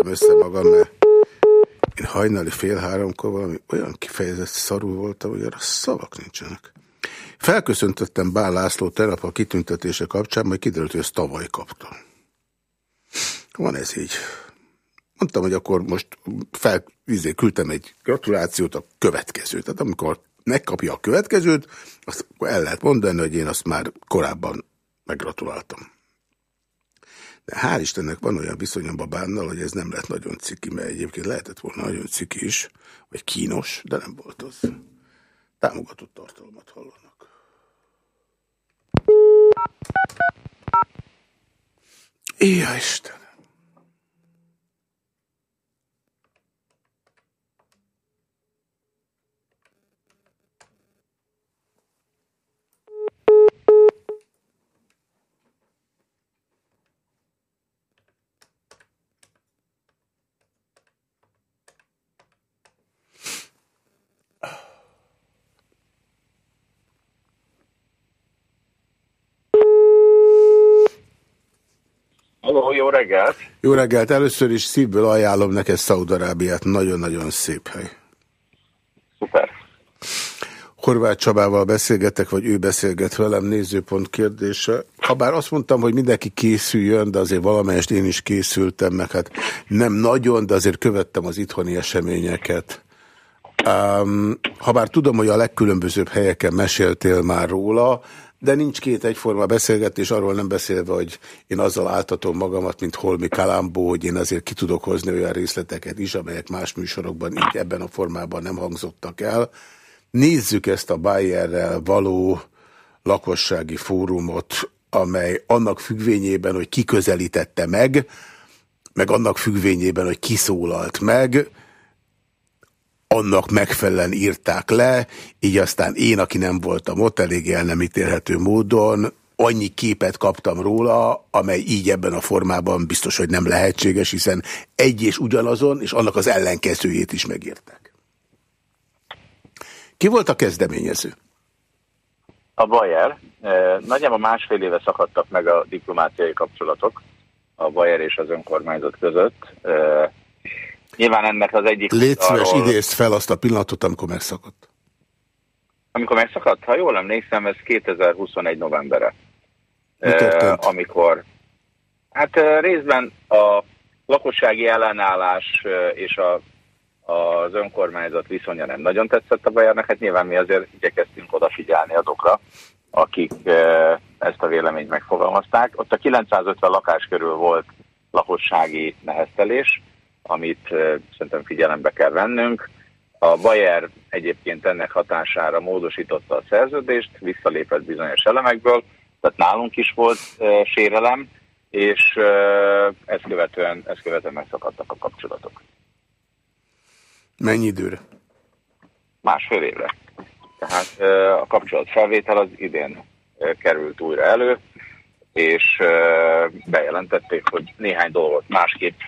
Össze magam, mert én hajnali fél háromkor valami olyan kifejezett szarú voltam, hogy arra szavak nincsenek. Felköszöntöttem Bál László tegnap a kitüntetése kapcsán, majd kiderült, hogy ezt tavaly kapta. Van ez így. Mondtam, hogy akkor most fel, izé, küldtem egy gratulációt a következőt. Tehát amikor megkapja a következőt, azt el lehet mondani, hogy én azt már korábban meggratuláltam. De hál' Istennek van olyan viszonyom babánnal, hogy ez nem lett nagyon ciki, mert egyébként lehetett volna nagyon ciki is, vagy kínos, de nem volt az. Támogatott tartalmat hallanak. Éja Isten! Halló, jó reggelt! Jó reggelt! Először is szívből ajánlom neked Szaudarábiát. Nagyon-nagyon szép hely. Szuper. Horváth Csabával beszélgetek, vagy ő beszélget velem, nézőpont kérdése. Habár azt mondtam, hogy mindenki készüljön, de azért valamelyest én is készültem, meg hát nem nagyon, de azért követtem az itthoni eseményeket. Um, habár tudom, hogy a legkülönbözőbb helyeken meséltél már róla, de nincs két egyforma beszélgetés, arról nem beszélve, hogy én azzal áltatom magamat, mint Holmi Kalambó, hogy én azért ki tudok hozni olyan részleteket is, amelyek más műsorokban így ebben a formában nem hangzottak el. Nézzük ezt a Bayerrel való lakossági fórumot, amely annak függvényében, hogy kiközelítette meg, meg annak függvényében, hogy kiszólalt meg, annak megfelelően írták le, így aztán én, aki nem voltam ott, elég el nem ítélhető módon, annyi képet kaptam róla, amely így ebben a formában biztos, hogy nem lehetséges, hiszen egy és ugyanazon, és annak az ellenkezőjét is megírták. Ki volt a kezdeményező? A Bayer. Nagyjából másfél éve szakadtak meg a diplomáciai kapcsolatok a Bayer és az önkormányzat között. Eh, Nyilván ennek az egyik... Légy szíves, arról... idézd fel azt a pillanatot, amikor megszakadt. Amikor megszakadt? Ha jól emlékszem, ez 2021 novembere. Uh, amikor... Hát részben a lakossági ellenállás és a, az önkormányzat viszonya nem nagyon tetszett a Bayernek, hát nyilván mi azért igyekeztünk odafigyelni azokra, akik ezt a véleményt megfogalmazták. Ott a 950 lakás körül volt lakossági neheztelés, amit szerintem figyelembe kell vennünk. A Bayer egyébként ennek hatására módosította a szerződést, visszalépett bizonyos elemekből, tehát nálunk is volt e, sérelem, és e, ezt, követően, ezt követően megszakadtak a kapcsolatok. Mennyi időre? Másfél évre. Tehát e, a kapcsolat felvétel az idén e, került újra elő, és e, bejelentették, hogy néhány dolgot másképp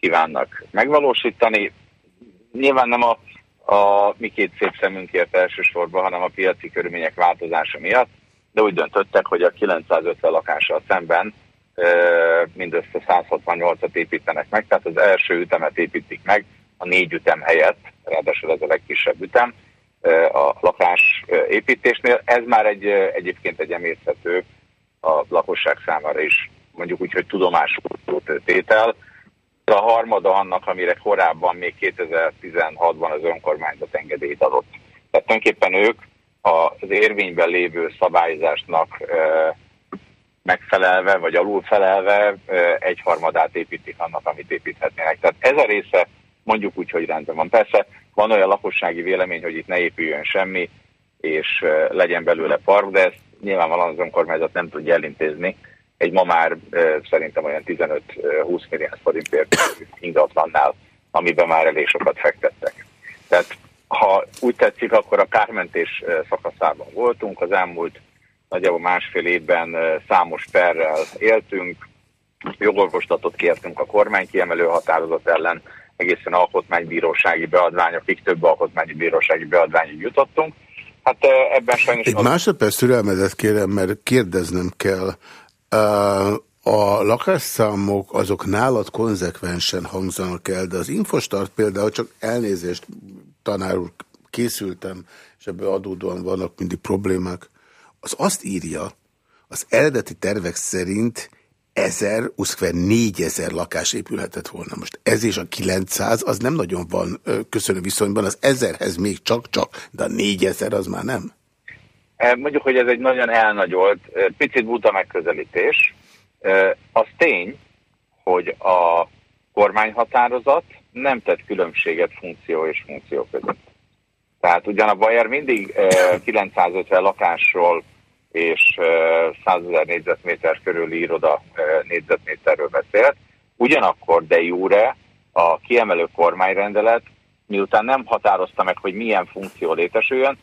kívánnak megvalósítani. Nyilván nem a, a mi két szép szemünkért elsősorban, hanem a piaci körülmények változása miatt, de úgy döntöttek, hogy a 950 lakással szemben mindössze 168-at építenek meg, tehát az első ütemet építik meg a négy ütem helyett, ráadásul ez a legkisebb ütem a lakás építésnél. Ez már egy, egyébként egy emészhető a lakosság számára is, mondjuk úgy, hogy tudomásul tétel, a harmada annak, amire korábban még 2016-ban az önkormányzat engedélyt adott. Tehát tulajdonképpen ők az érvényben lévő szabályzásnak megfelelve, vagy alulfelelve egyharmadát építik annak, amit építhetnének. Tehát ez a része mondjuk úgy, hogy rendben van. Persze van olyan lakossági vélemény, hogy itt ne épüljön semmi, és legyen belőle park, de ezt nyilvánvalóan az önkormányzat nem tudja elintézni, egy ma már szerintem olyan 15-20 milliárd forintért ingatlannál, amiben már elég sokat fektettek. Tehát ha úgy tetszik, akkor a kármentés szakaszában voltunk, az elmúlt nagyjából másfél évben számos perrel éltünk, jogorvoslatot kértünk a kormány kiemelő határozat ellen, egészen alkotmánybírósági beadványokig, több alkotmánybírósági beadványig jutottunk. Hát ebben sajnos... Egy az... másodperc türelmedet kérem, mert kérdeznem kell. A lakásszámok azok nálad konzekvensen hangzanak el, de az Infostart például csak elnézést, tanár úr, készültem, és ebből adódóan vannak mindig problémák. Az azt írja, az eredeti tervek szerint 1000, uszkver 4000 lakás épülhetett volna. Most ez és a 900, az nem nagyon van köszönő viszonyban, az 1000-hez még csak-csak, de a 4000 az már nem. Mondjuk, hogy ez egy nagyon elnagyolt, picit buta megközelítés. Az tény, hogy a kormányhatározat nem tett különbséget funkció és funkció között. Tehát ugyan a Bayer mindig 950 lakásról és 100 ezer négyzetméter körüli iroda négyzetméterről beszélt, ugyanakkor de jure a kiemelő kormányrendelet, miután nem határozta meg, hogy milyen funkció létesüljön,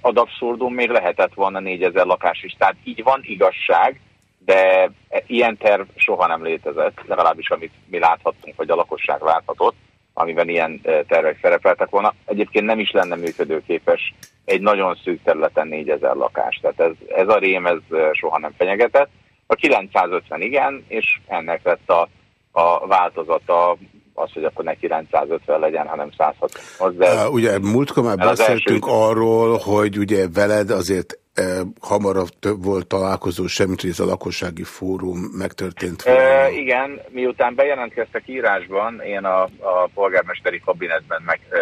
ad abszurdum még lehetett volna 4000 lakás is. Tehát így van igazság, de ilyen terv soha nem létezett, legalábbis amit mi láthattunk, hogy a lakosság láthatott, amiben ilyen tervek szerepeltek volna. Egyébként nem is lenne működőképes egy nagyon szűk területen 4000 lakás. Tehát ez, ez a rém ez soha nem fenyegetett. A 950 igen, és ennek lett a, a változata az, hogy akkor ne 950 legyen, hanem 160. De ugye múltkor már beszéltünk első... arról, hogy ugye veled azért e, hamarabb több volt találkozó, semmit, hogy ez a lakossági fórum megtörtént E, igen, miután bejelentkeztek írásban, én a, a polgármesteri kabinetben meg, e,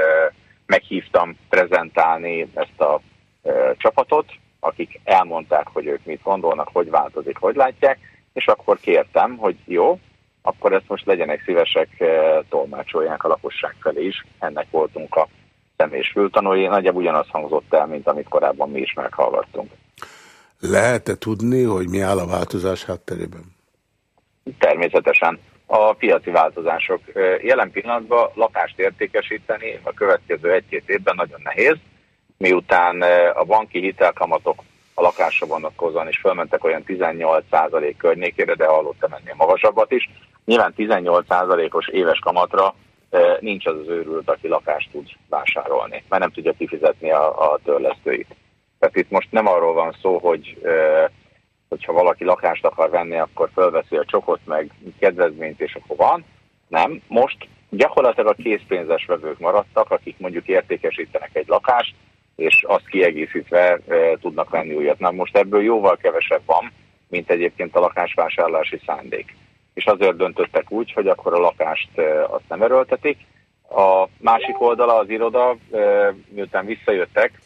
meghívtam prezentálni ezt a e, csapatot, akik elmondták, hogy ők mit gondolnak, hogy változik, hogy látják, és akkor kértem, hogy jó, akkor ezt most legyenek szívesek, eh, tolmácsolják a lakosság felé is. Ennek voltunk a személyes fültanúi. Nagyjából ugyanaz hangzott el, mint amit korábban mi is meghallgattunk. Lehet-e tudni, hogy mi áll a változás hátterében? Természetesen. A piaci változások. Eh, jelen pillanatban lakást értékesíteni a következő egy-két évben nagyon nehéz, miután eh, a banki hitelkamatok a lakásra vonatkozóan is fölmentek olyan 18% környékére, de hallottam ennél magasabbat is. Nyilván 18%-os éves kamatra nincs az az őrült, aki lakást tud vásárolni, mert nem tudja kifizetni a, a törlesztőit. Tehát itt most nem arról van szó, hogy hogyha valaki lakást akar venni, akkor fölveszi a csokot, meg kedvezményt, és akkor van. Nem, most gyakorlatilag a készpénzes vevők maradtak, akik mondjuk értékesítenek egy lakást, és azt kiegészítve e, tudnak venni újat. Na most ebből jóval kevesebb van, mint egyébként a lakásvásárlási szándék. És azért döntöttek úgy, hogy akkor a lakást e, azt nem erőltetik. A másik oldala az iroda, e, miután visszajöttek,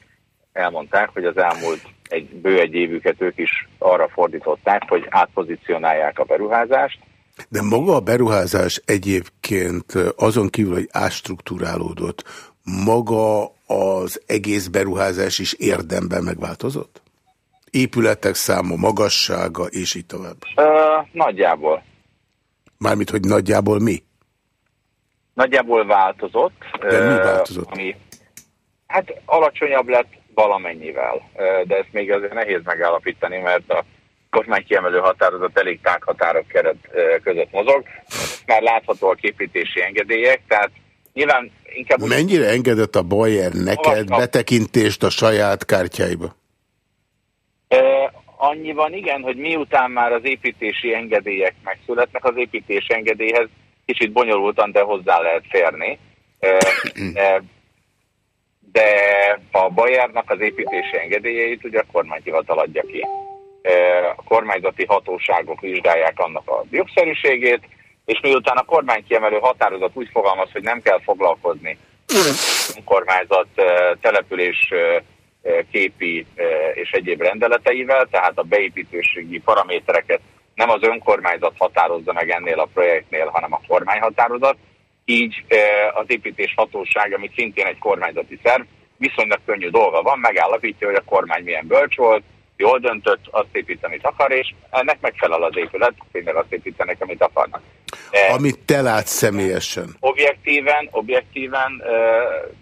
elmondták, hogy az elmúlt egy bő egy évüket ők is arra fordították, hogy átpozícionálják a beruházást. De maga a beruházás egyébként azon kívül, hogy átstruktúrálódott, maga az egész beruházás is érdemben megváltozott? Épületek száma, magassága, és így tovább? Uh, nagyjából. Mármint, hogy nagyjából mi? Nagyjából változott. De mi változott? Ami, hát alacsonyabb lett valamennyivel, de ezt még azért nehéz megállapítani, mert a kormány kiemelő határozat elég tághatárok keret között mozog. Már látható a képítési engedélyek, tehát nyilván inkább... Mennyire engedett a Bayer neked betekintést a saját kártyáiba? E, annyiban igen, hogy miután már az építési engedélyek megszületnek, az építési engedélyhez kicsit bonyolultan, de hozzá lehet férni. E, e, de a Bayernak az építési engedélyeit ugye a kormányhivatal adja ki. A kormányzati hatóságok vizsgálják annak a jogszerűségét, és miután a kormány kiemelő határozat úgy fogalmaz, hogy nem kell foglalkozni önkormányzat település képi és egyéb rendeleteivel, tehát a beépítőségi paramétereket nem az önkormányzat határozza meg ennél a projektnél, hanem a kormányhatározat. Így az építés hatóság, ami szintén egy kormányzati szerv, viszonylag könnyű dolga van, megállapítja, hogy a kormány milyen bölcs volt, jól döntött, azt épít, amit akar, és ennek megfelel az épület, tényleg azt építenek, amit akarnak. De amit te látsz személyesen. Objektíven, objektíven uh,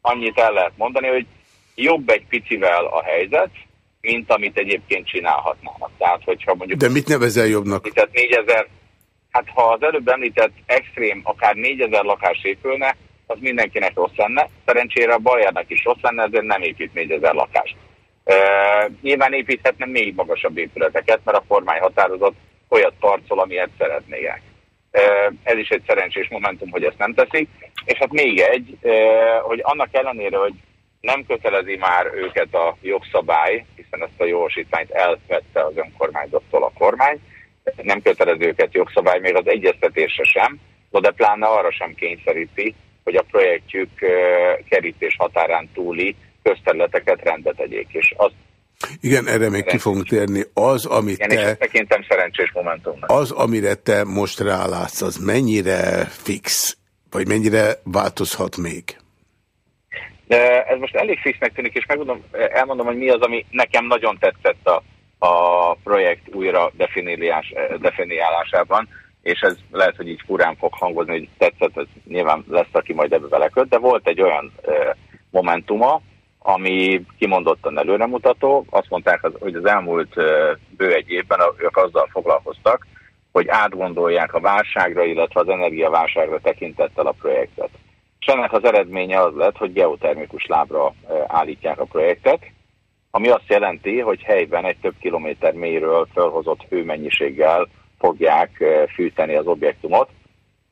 annyit el lehet mondani, hogy jobb egy picivel a helyzet, mint amit egyébként csinálhatnának. Tehát, hogyha mondjuk... De mit nevezel jobbnak? Tehát 4000, hát ha az előbb említett extrém, akár 4000 lakás épülne, az mindenkinek rossz lenne. Szerencsére a Bajernak is rossz lenne, ezért nem épít 4000 lakást. Nyilván építhetne még magasabb épületeket, mert a kormány határozott olyat parcol, amilyet szeretnének. Ez is egy szerencsés momentum, hogy ezt nem teszik. És hát még egy, hogy annak ellenére, hogy nem kötelezi már őket a jogszabály, hiszen ezt a jogosítványt elvette az önkormányzattól a kormány, nem kötelező őket jogszabály, még az egyeztetésre sem, de pláne arra sem kényszeríti, hogy a projektjük kerítés határán túli közterületeket rendbe tegyék. És azt Igen, erre még ki fogunk térni. Az, amit Igen, te... tekintem szerencsés momentumnak. Az, amire te most rálátsz, az mennyire fix, vagy mennyire változhat még? De ez most elég fixnek tűnik, és megmondom, elmondom, hogy mi az, ami nekem nagyon tetszett a, a projekt újra definiálásában, és ez lehet, hogy így furán fog hangozni, hogy tetszett, ez nyilván lesz, aki majd ebbe beleköt, de volt egy olyan momentuma, ami kimondottan előremutató. Azt mondták, hogy az elmúlt bő egy évben ők azzal foglalkoztak, hogy átgondolják a válságra, illetve az energiaválságra tekintettel a projektet. És ennek az eredménye az lett, hogy geotermikus lábra állítják a projektet, ami azt jelenti, hogy helyben egy több kilométer mélyről felhozott hőmennyiséggel fogják fűteni az objektumot.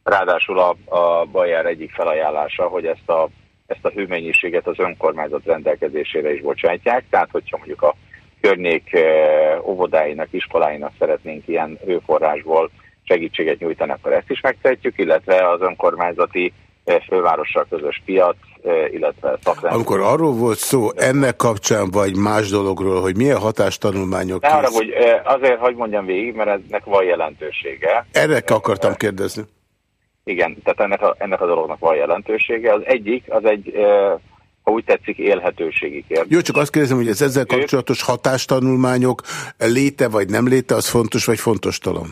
Ráadásul a, a Bayer egyik felajánlása, hogy ezt a ezt a hőmennyiséget az önkormányzat rendelkezésére is bocsátják, tehát hogyha mondjuk a környék eh, óvodáinak, iskoláinak szeretnénk ilyen hőforrásból segítséget nyújtani, akkor ezt is megtehetjük, illetve az önkormányzati eh, fővárossal közös piac, eh, illetve szakrendszer. Amikor arról volt szó ennek kapcsán, vagy más dologról, hogy milyen hatástanulmányok Ne arra, hogy azért, hogy mondjam végig, mert ennek van jelentősége. Erre akartam kérdezni. Igen, tehát ennek a, ennek a dolognak van jelentősége. Az egyik, az egy, ha úgy tetszik, élhetőségi kérdés. Jó, csak azt kérdezem, hogy ez ezzel kapcsolatos hatástanulmányok léte vagy nem léte, az fontos vagy fontos talom?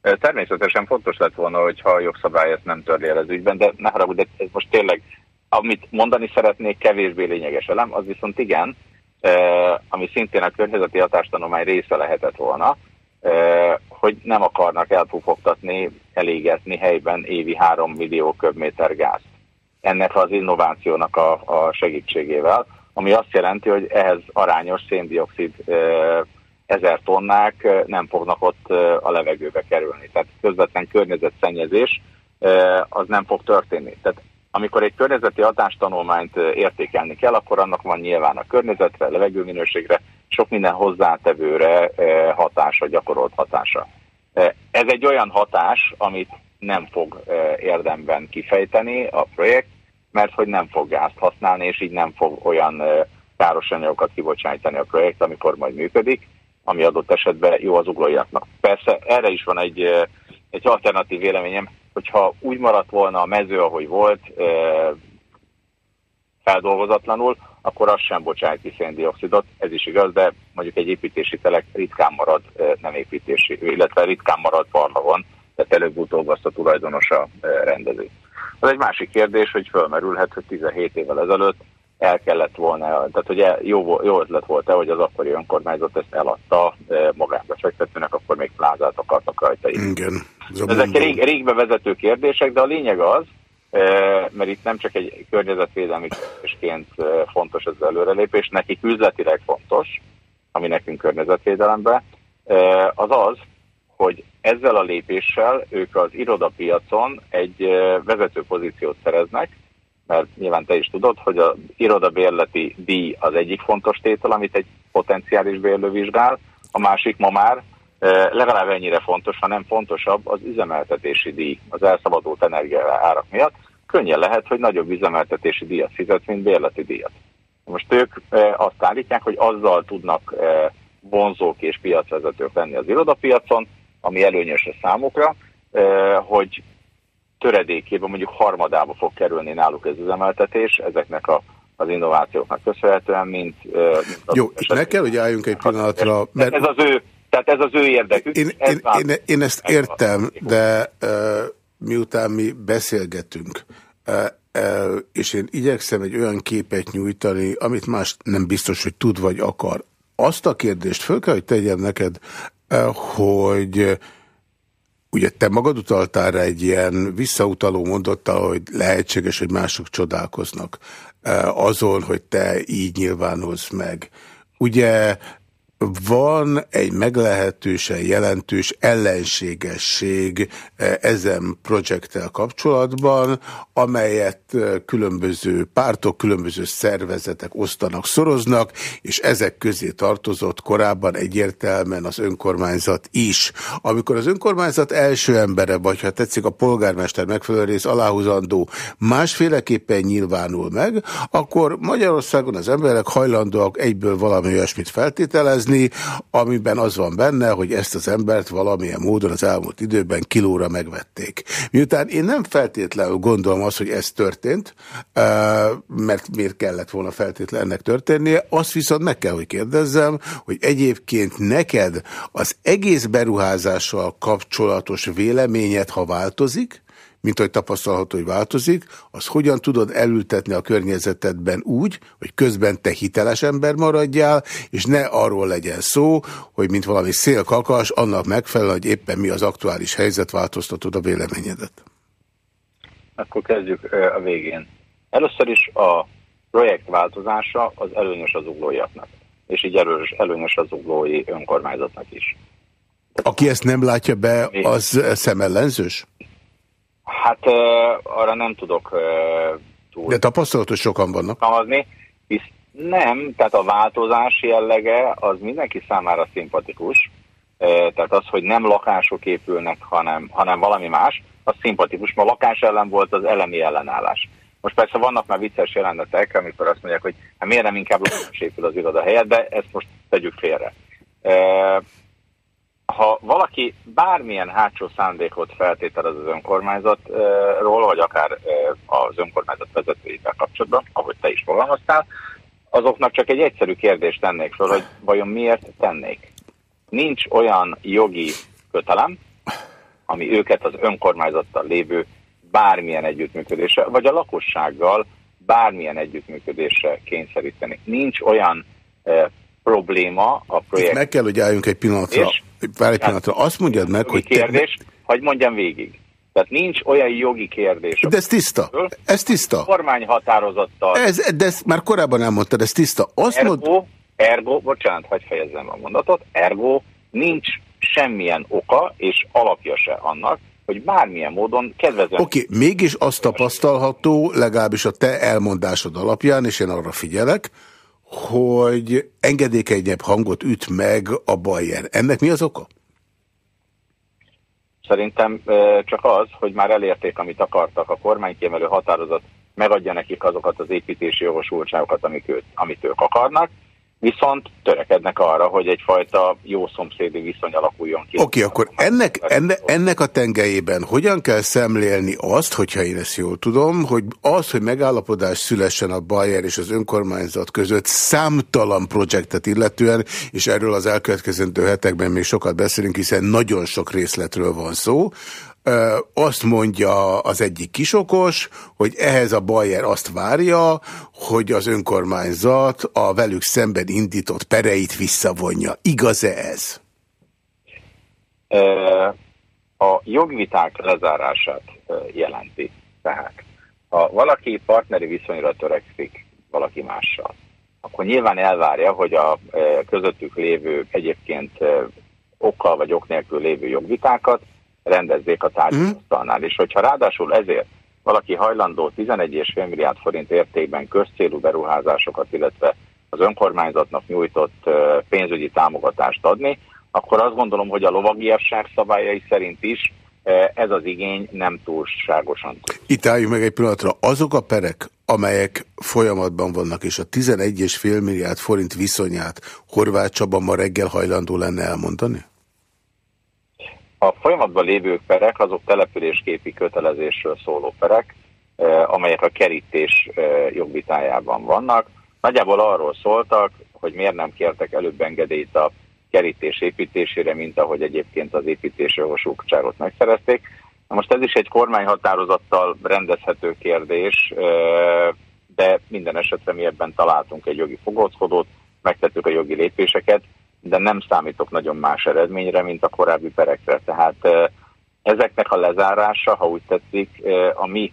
Természetesen fontos lett volna, hogyha a jogszabály ezt nem törli el az ügyben, de ne haragudj, de ez most tényleg, amit mondani szeretnék, kevésbé lényeges elem, az viszont igen, ami szintén a környezeti hatástanulmány része lehetett volna, hogy nem akarnak elpufogtatni, elégetni helyben évi 3 millió köbméter gáz. Ennek az innovációnak a, a segítségével, ami azt jelenti, hogy ehhez arányos széndiokszid ezer tonnák nem fognak ott a levegőbe kerülni. Tehát közvetlen környezetszennyezés az nem fog történni. Tehát amikor egy környezeti hatástanulmányt értékelni kell, akkor annak van nyilván a környezetre, a levegőminőségre, sok minden hozzátevőre hatása, gyakorolt hatása. Ez egy olyan hatás, amit nem fog érdemben kifejteni a projekt, mert hogy nem fog gázt használni, és így nem fog olyan káros anyagokat kibocsájtani a projekt, amikor majd működik, ami adott esetben jó az uglóiaknak. Persze erre is van egy, egy alternatív véleményem, hogyha úgy maradt volna a mező, ahogy volt, feldolgozatlanul, akkor az sem bocsájt ki széndiokszidot, ez is igaz, de mondjuk egy építési telek ritkán marad nem építési, illetve ritkán marad parlagon, tehát előbb-utóbb azt a tulajdonosa rendezi. Az egy másik kérdés, hogy fölmerülhet, hogy 17 évvel ezelőtt el kellett volna, tehát hogy jó, jó ötlet volt-e, hogy az akkori önkormányzat ezt eladta magánbefektetőnek, akkor még plázát akartak rajta. Igen. Ezek rég, régbe vezető kérdések, de a lényeg az, mert itt nem csak egy környezetvédelmi kérdésként fontos az előrelépés, nekik üzletileg fontos, ami nekünk környezetvédelemben, az az, hogy ezzel a lépéssel ők az irodapiacon egy vezető pozíciót szereznek, mert nyilván te is tudod, hogy az irodabérleti díj az egyik fontos tétel, amit egy potenciális bérlő vizsgál, a másik ma már legalább ennyire fontos, ha nem fontosabb, az üzemeltetési díj az elszabadult energia árak miatt. Könnyen lehet, hogy nagyobb üzemeltetési díjat fizet, mint bérleti díjat. Most ők azt állítják, hogy azzal tudnak vonzók és piacvezetők lenni az irodapiacon, ami előnyös a számukra, hogy töredékében mondjuk harmadába fog kerülni náluk ez üzemeltetés ezeknek a az innovációknak köszönhetően, mint... mint Jó, és ne kell, hogy álljunk egy pillanatra, mert... Ez az ő, tehát ez az ő érdekük. Én, ez én, én, én ezt értem, de uh, miután mi beszélgetünk, uh, uh, és én igyekszem egy olyan képet nyújtani, amit más nem biztos, hogy tud vagy akar. Azt a kérdést föl kell, hogy tegyem neked, uh, hogy Ugye te magad utaltál rá egy ilyen visszautaló mondottal, hogy lehetséges, hogy mások csodálkoznak azon, hogy te így nyilvánulsz meg. Ugye van egy meglehetősen jelentős ellenségesség e, ezen projekttel kapcsolatban, amelyet e, különböző pártok, különböző szervezetek osztanak, szoroznak, és ezek közé tartozott korábban egyértelműen az önkormányzat is. Amikor az önkormányzat első embere, vagy ha tetszik a polgármester megfelelő rész aláhúzandó másféleképpen nyilvánul meg, akkor Magyarországon az emberek hajlandóak egyből valami olyasmit feltételezni, hozni, amiben az van benne, hogy ezt az embert valamilyen módon az elmúlt időben kilóra megvették. Miután én nem feltétlenül gondolom azt, hogy ez történt, mert miért kellett volna feltétlenül ennek történnie, azt viszont meg kell, hogy kérdezzem, hogy egyébként neked az egész beruházással kapcsolatos véleményed, ha változik, mint hogy tapasztalható, hogy változik, az hogyan tudod elültetni a környezetedben úgy, hogy közben te hiteles ember maradjál, és ne arról legyen szó, hogy mint valami szélkakas, annak megfelel, hogy éppen mi az aktuális helyzet, változtatod a véleményedet. Akkor kezdjük a végén. Először is a projekt változása az előnyös az uglóiaknak, és így előnyös, előnyös az uglói önkormányzatnak is. Aki ezt nem látja be, az szemellenzős? Hát arra nem uh, túl. De tapasztalatos sokan vannak. Hisz nem, tehát a változás jellege az mindenki számára szimpatikus. Tehát az, hogy nem lakások épülnek, hanem, hanem valami más, az szimpatikus. Ma lakás ellen volt az elemi ellenállás. Most persze vannak már vicces jelenetek, amikor azt mondják, hogy hát miért nem inkább lakás épül az iroda helyet, de ezt most tegyük félre. Ha valaki bármilyen hátsó szándékot feltételez az önkormányzatról, vagy akár az önkormányzat vezetőivel kapcsolatban, ahogy te is fogalmaztál, azoknak csak egy egyszerű kérdést tennék fel, hogy vajon miért tennék. Nincs olyan jogi kötelem, ami őket az önkormányzattal lévő bármilyen együttműködésre, vagy a lakossággal bármilyen együttműködésre kényszeríteni. Nincs olyan probléma a projekt. Itt meg kell, hogy álljunk egy pillanatra. És, Várj egy pillanatra. Azt mondjad meg, hogy... Kérdés, te... hogy mondjam végig. Tehát nincs olyan jogi kérdés. De ez tiszta. Ez tiszta. A kormány határozattal. Ez, de ezt már korábban elmondtad, ez tiszta. Azt ergo, mond... ergo, bocsánat, hagyj fejezzem a mondatot, ergo nincs semmilyen oka és alapja se annak, hogy bármilyen módon kedvezően... Oké, okay, mégis azt tapasztalható, legalábbis a te elmondásod alapján, és én arra figyelek, hogy engedékenyebb hangot üt meg a Bayer. Ennek mi az oka? Szerintem csak az, hogy már elérték, amit akartak. A kormánykiemelő határozat megadja nekik azokat az építési jogosultságokat, amik amit ők akarnak, viszont törekednek arra, hogy egyfajta jó szomszédi viszony alakuljon ki. Oké, okay, akkor ennek, enne, ennek a tengelyében hogyan kell szemlélni azt, hogyha én ezt jól tudom, hogy az, hogy megállapodás szülessen a Bayer és az önkormányzat között számtalan projektet illetően, és erről az elkövetkezendő hetekben még sokat beszélünk, hiszen nagyon sok részletről van szó, azt mondja az egyik kisokos, hogy ehhez a Bayer azt várja, hogy az önkormányzat a velük szemben indított pereit visszavonja. Igaz-e ez? A jogviták lezárását jelenti. Tehát, ha valaki partneri viszonyra törekszik valaki mással, akkor nyilván elvárja, hogy a közöttük lévő egyébként okkal vagy ok nélkül lévő jogvitákat rendezzék a tárgyalóasztalnál. Mm. És hogyha ráadásul ezért valaki hajlandó 11,5 milliárd forint értékben közcélú beruházásokat, illetve az önkormányzatnak nyújtott pénzügyi támogatást adni, akkor azt gondolom, hogy a lovagiasság szabályai szerint is ez az igény nem túlságosan. Itt álljunk meg egy pillanatra. Azok a perek, amelyek folyamatban vannak, és a 11,5 milliárd forint viszonyát Horváth Csaba ma reggel hajlandó lenne elmondani? A folyamatban lévő perek azok településképi kötelezésről szóló perek, eh, amelyek a kerítés eh, jogvitájában vannak. Nagyjából arról szóltak, hogy miért nem kértek előbb engedélyt a kerítés építésére, mint ahogy egyébként az építési jogosultságot megszerezték. Na most ez is egy kormányhatározattal rendezhető kérdés, eh, de minden esetre mi ebben találtunk egy jogi fogózkodót, megtettük a jogi lépéseket, de nem számítok nagyon más eredményre, mint a korábbi perekre. Tehát ezeknek a lezárása, ha úgy tetszik, a mi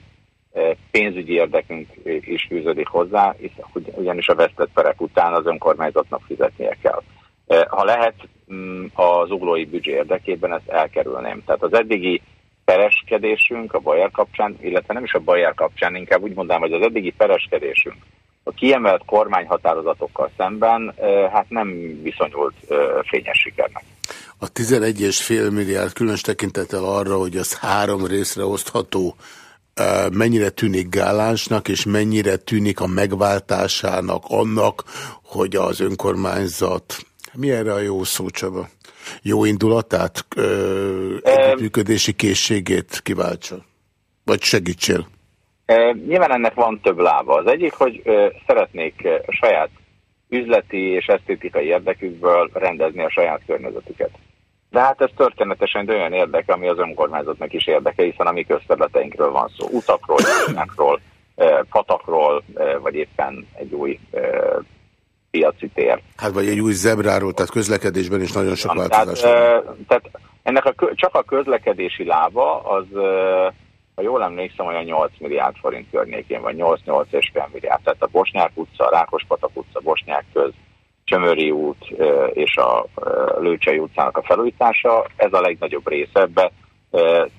pénzügyi érdekünk is fűződik hozzá, ugyanis a vesztett perek után az önkormányzatnak fizetnie kell. Ha lehet, mm, az uglói büdzsé érdekében ezt elkerülném. Tehát az eddigi pereskedésünk a Bayer kapcsán, illetve nem is a Bayer kapcsán, inkább úgy mondanám, hogy az eddigi pereskedésünk a kiemelt kormányhatározatokkal szemben hát nem viszonyult fényes sikernek. A 11,5 milliárd különös tekintettel arra, hogy az három részre osztható, mennyire tűnik gálánsnak, és mennyire tűnik a megváltásának annak, hogy az önkormányzat, mi erre a jó szó, Csaba? Jó indulatát, együttműködési készségét kiváltsa? Vagy segítsél? Nyilván ennek van több lába. Az egyik, hogy szeretnék a saját üzleti és esztétikai érdekükből rendezni a saját környezetüket. De hát ez történetesen olyan érdeke, ami az önkormányzatnak is érdeke, hiszen a mi közterületeinkről van szó. Utakról, járnákról, patakról, vagy éppen egy új piaci tér. Hát vagy egy új zebráról, tehát közlekedésben is nagyon sok változás tehát. Tehát ennek a, csak a közlekedési lába az ha jól emlékszem, olyan 8 milliárd forint környékén, vagy 8-8 és fél milliárd. Tehát a Bosnyák utca, a Rákospatak utca, Bosnyák köz, Csömöri út és a Lőcsei utcának a felújítása, ez a legnagyobb része ebbe.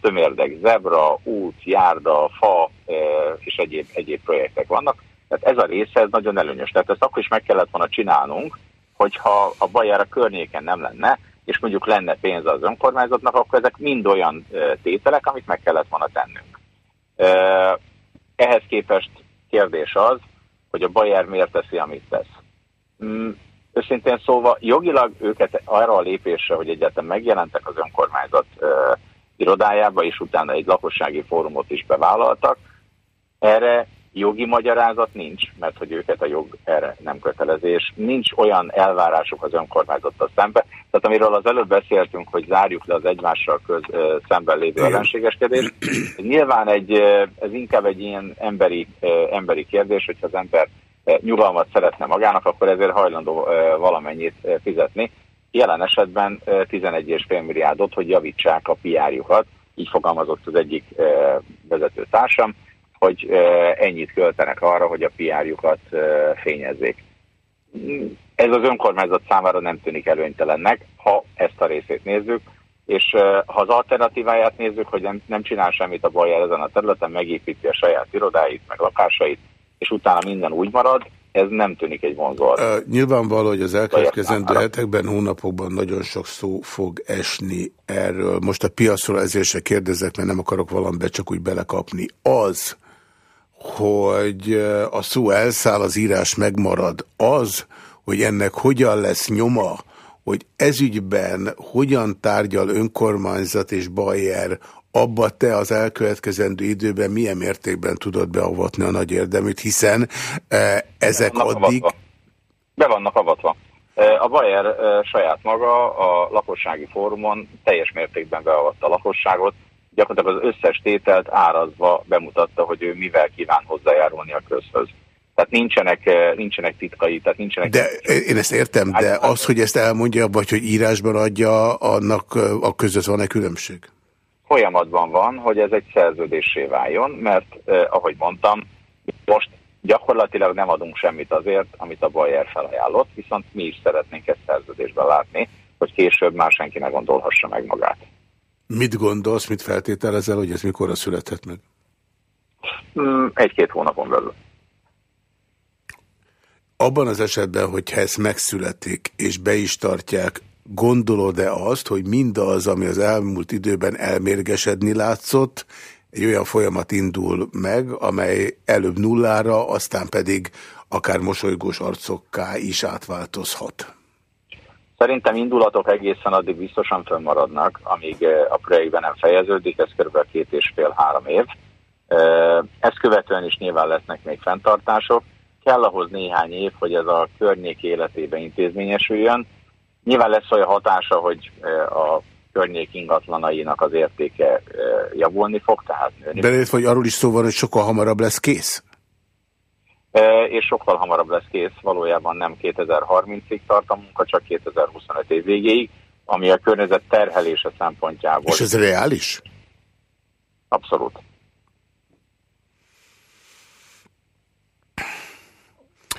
Tömérdek, zebra, út, járda, fa és egyéb, egyéb projektek vannak. Tehát ez a része ez nagyon előnyös. Tehát ezt akkor is meg kellett volna csinálnunk, hogyha a Bajára környéken nem lenne, és mondjuk lenne pénz az önkormányzatnak, akkor ezek mind olyan tételek, amit meg kellett volna tennünk. Ehhez képest kérdés az, hogy a Bayer miért teszi, amit tesz. Mm, őszintén szóval jogilag őket arra a lépésre, hogy egyáltalán megjelentek az önkormányzat irodájába, és utána egy lakossági fórumot is bevállaltak, erre jogi magyarázat nincs, mert hogy őket a jog erre nem kötelezés. Nincs olyan elvárásuk az önkormányzattal szembe. Tehát amiről az előbb beszéltünk, hogy zárjuk le az egymással köz, szemben lévő ellenségeskedést. Nyilván egy, ez inkább egy ilyen emberi, emberi kérdés, hogyha az ember nyugalmat szeretne magának, akkor ezért hajlandó valamennyit fizetni. Jelen esetben 11,5 milliárdot, hogy javítsák a piárjukat, így fogalmazott az egyik vezető társam hogy ennyit költenek arra, hogy a PR-jukat fényezzék. Ez az önkormányzat számára nem tűnik előnytelennek, ha ezt a részét nézzük, és ha az alternatíváját nézzük, hogy nem, nem csinál semmit a baj ezen a területen, megépíti a saját irodáit, meg lakásait, és utána minden úgy marad, ez nem tűnik egy vonzó. Uh, nyilvánvaló, hogy az elkövetkezendő hetekben, hónapokban nagyon sok szó fog esni erről. Most a piacról ezért se kérdezek, mert nem akarok valamibe csak úgy belekapni. Az, hogy a szó elszáll, az írás megmarad. Az, hogy ennek hogyan lesz nyoma, hogy ezügyben hogyan tárgyal önkormányzat és Bayer, abba te az elkövetkezendő időben milyen mértékben tudod beavatni a nagy érdeműt, hiszen e, ezek Be addig... Avatva. Be vannak avatva. A Bayer saját maga a lakossági fórumon teljes mértékben beavatta a lakosságot, gyakorlatilag az összes tételt árazva bemutatta, hogy ő mivel kíván hozzájárulni a közhöz. Tehát nincsenek, eh, nincsenek titkai, tehát nincsenek... De én ezt értem, de hát, az, hogy ezt elmondja, vagy hogy írásban adja, annak eh, a között van-e különbség? Folyamatban van, hogy ez egy szerződésé váljon, mert eh, ahogy mondtam, most gyakorlatilag nem adunk semmit azért, amit a Bayer felajánlott, viszont mi is szeretnénk ezt szerződésben látni, hogy később már senki ne gondolhassa meg magát. Mit gondolsz, mit feltételezel, hogy ez mikorra születhet meg? Mm, egy-két hónapon belül. Abban az esetben, hogyha ez megszületik, és be is tartják, gondolod-e azt, hogy mindaz, ami az elmúlt időben elmérgesedni látszott, egy olyan folyamat indul meg, amely előbb nullára, aztán pedig akár mosolygós arcokká is átváltozhat? Szerintem indulatok egészen addig biztosan fönnmaradnak, amíg eh, a projektben nem fejeződik, ez kb. két és fél-három év. Eh, ezt követően is nyilván lesznek még fenntartások. Kell ahhoz néhány év, hogy ez a környék életébe intézményesüljön. Nyilván lesz olyan hatása, hogy eh, a környék ingatlanainak az értéke javulni fog, tehát nőni. Belét, vagy arról is szó van, hogy sokkal hamarabb lesz kész? És sokkal hamarabb lesz kész, valójában nem 2030-ig tart a munka, csak 2025 év végéig, ami a környezet terhelése szempontjából. És ez reális? Abszolút.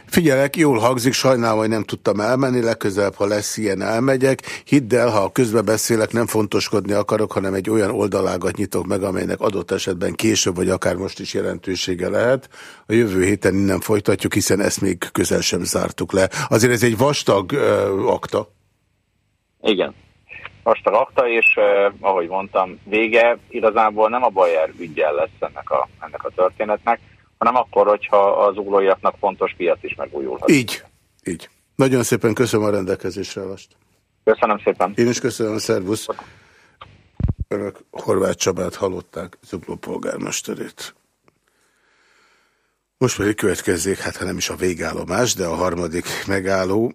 Figyelek, jól hangzik, sajnálom, hogy nem tudtam elmenni, legközelebb, ha lesz ilyen, elmegyek. Hidd el, ha közbe beszélek, nem fontoskodni akarok, hanem egy olyan oldalágat nyitok meg, amelynek adott esetben később, vagy akár most is jelentősége lehet. A jövő héten innen folytatjuk, hiszen ezt még közel sem zártuk le. Azért ez egy vastag uh, akta. Igen. Vastag akta, és uh, ahogy mondtam, vége igazából nem a Bayer ügyel lesz ennek a, ennek a történetnek, hanem akkor, hogyha az uglóiaknak fontos piac is megújulhat. Így, így. Nagyon szépen köszönöm a rendelkezésre állást. Köszönöm szépen. Én is köszönöm, szervusz. Önök Horváth Csabát hallották, Zugló polgármesterét. Most pedig következzék, hát ha nem is a végállomás, de a harmadik megálló.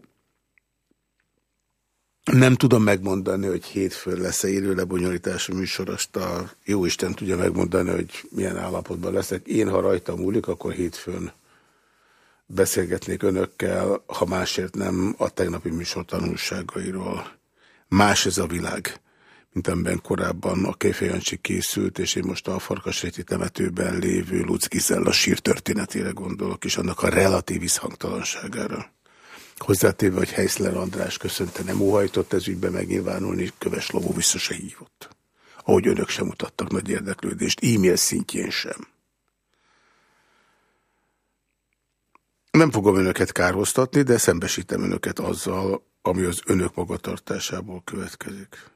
Nem tudom megmondani, hogy hétfőn lesz-e élő lebonyolítású műsor, azt a jóisten tudja megmondani, hogy milyen állapotban leszek. Én, ha rajtam múlik, akkor hétfőn beszélgetnék önökkel, ha másért nem a tegnapi műsor tanulságairól. Más ez a világ, mint amiben korábban a Kéfejancsi készült, és én most a Farkasréti temetőben lévő Lutz Gizella sír történetére gondolok, és annak a relatív visszhangtalanságára. Hozzátéve, hogy Heiszler András köszönte, nem óhajtott ez ügybe megnyilvánulni, Köves Lovó vissza se hívott. Ahogy önök sem mutattak nagy érdeklődést, e-mail szintjén sem. Nem fogom önöket kárhoztatni, de szembesítem önöket azzal, ami az önök magatartásából következik.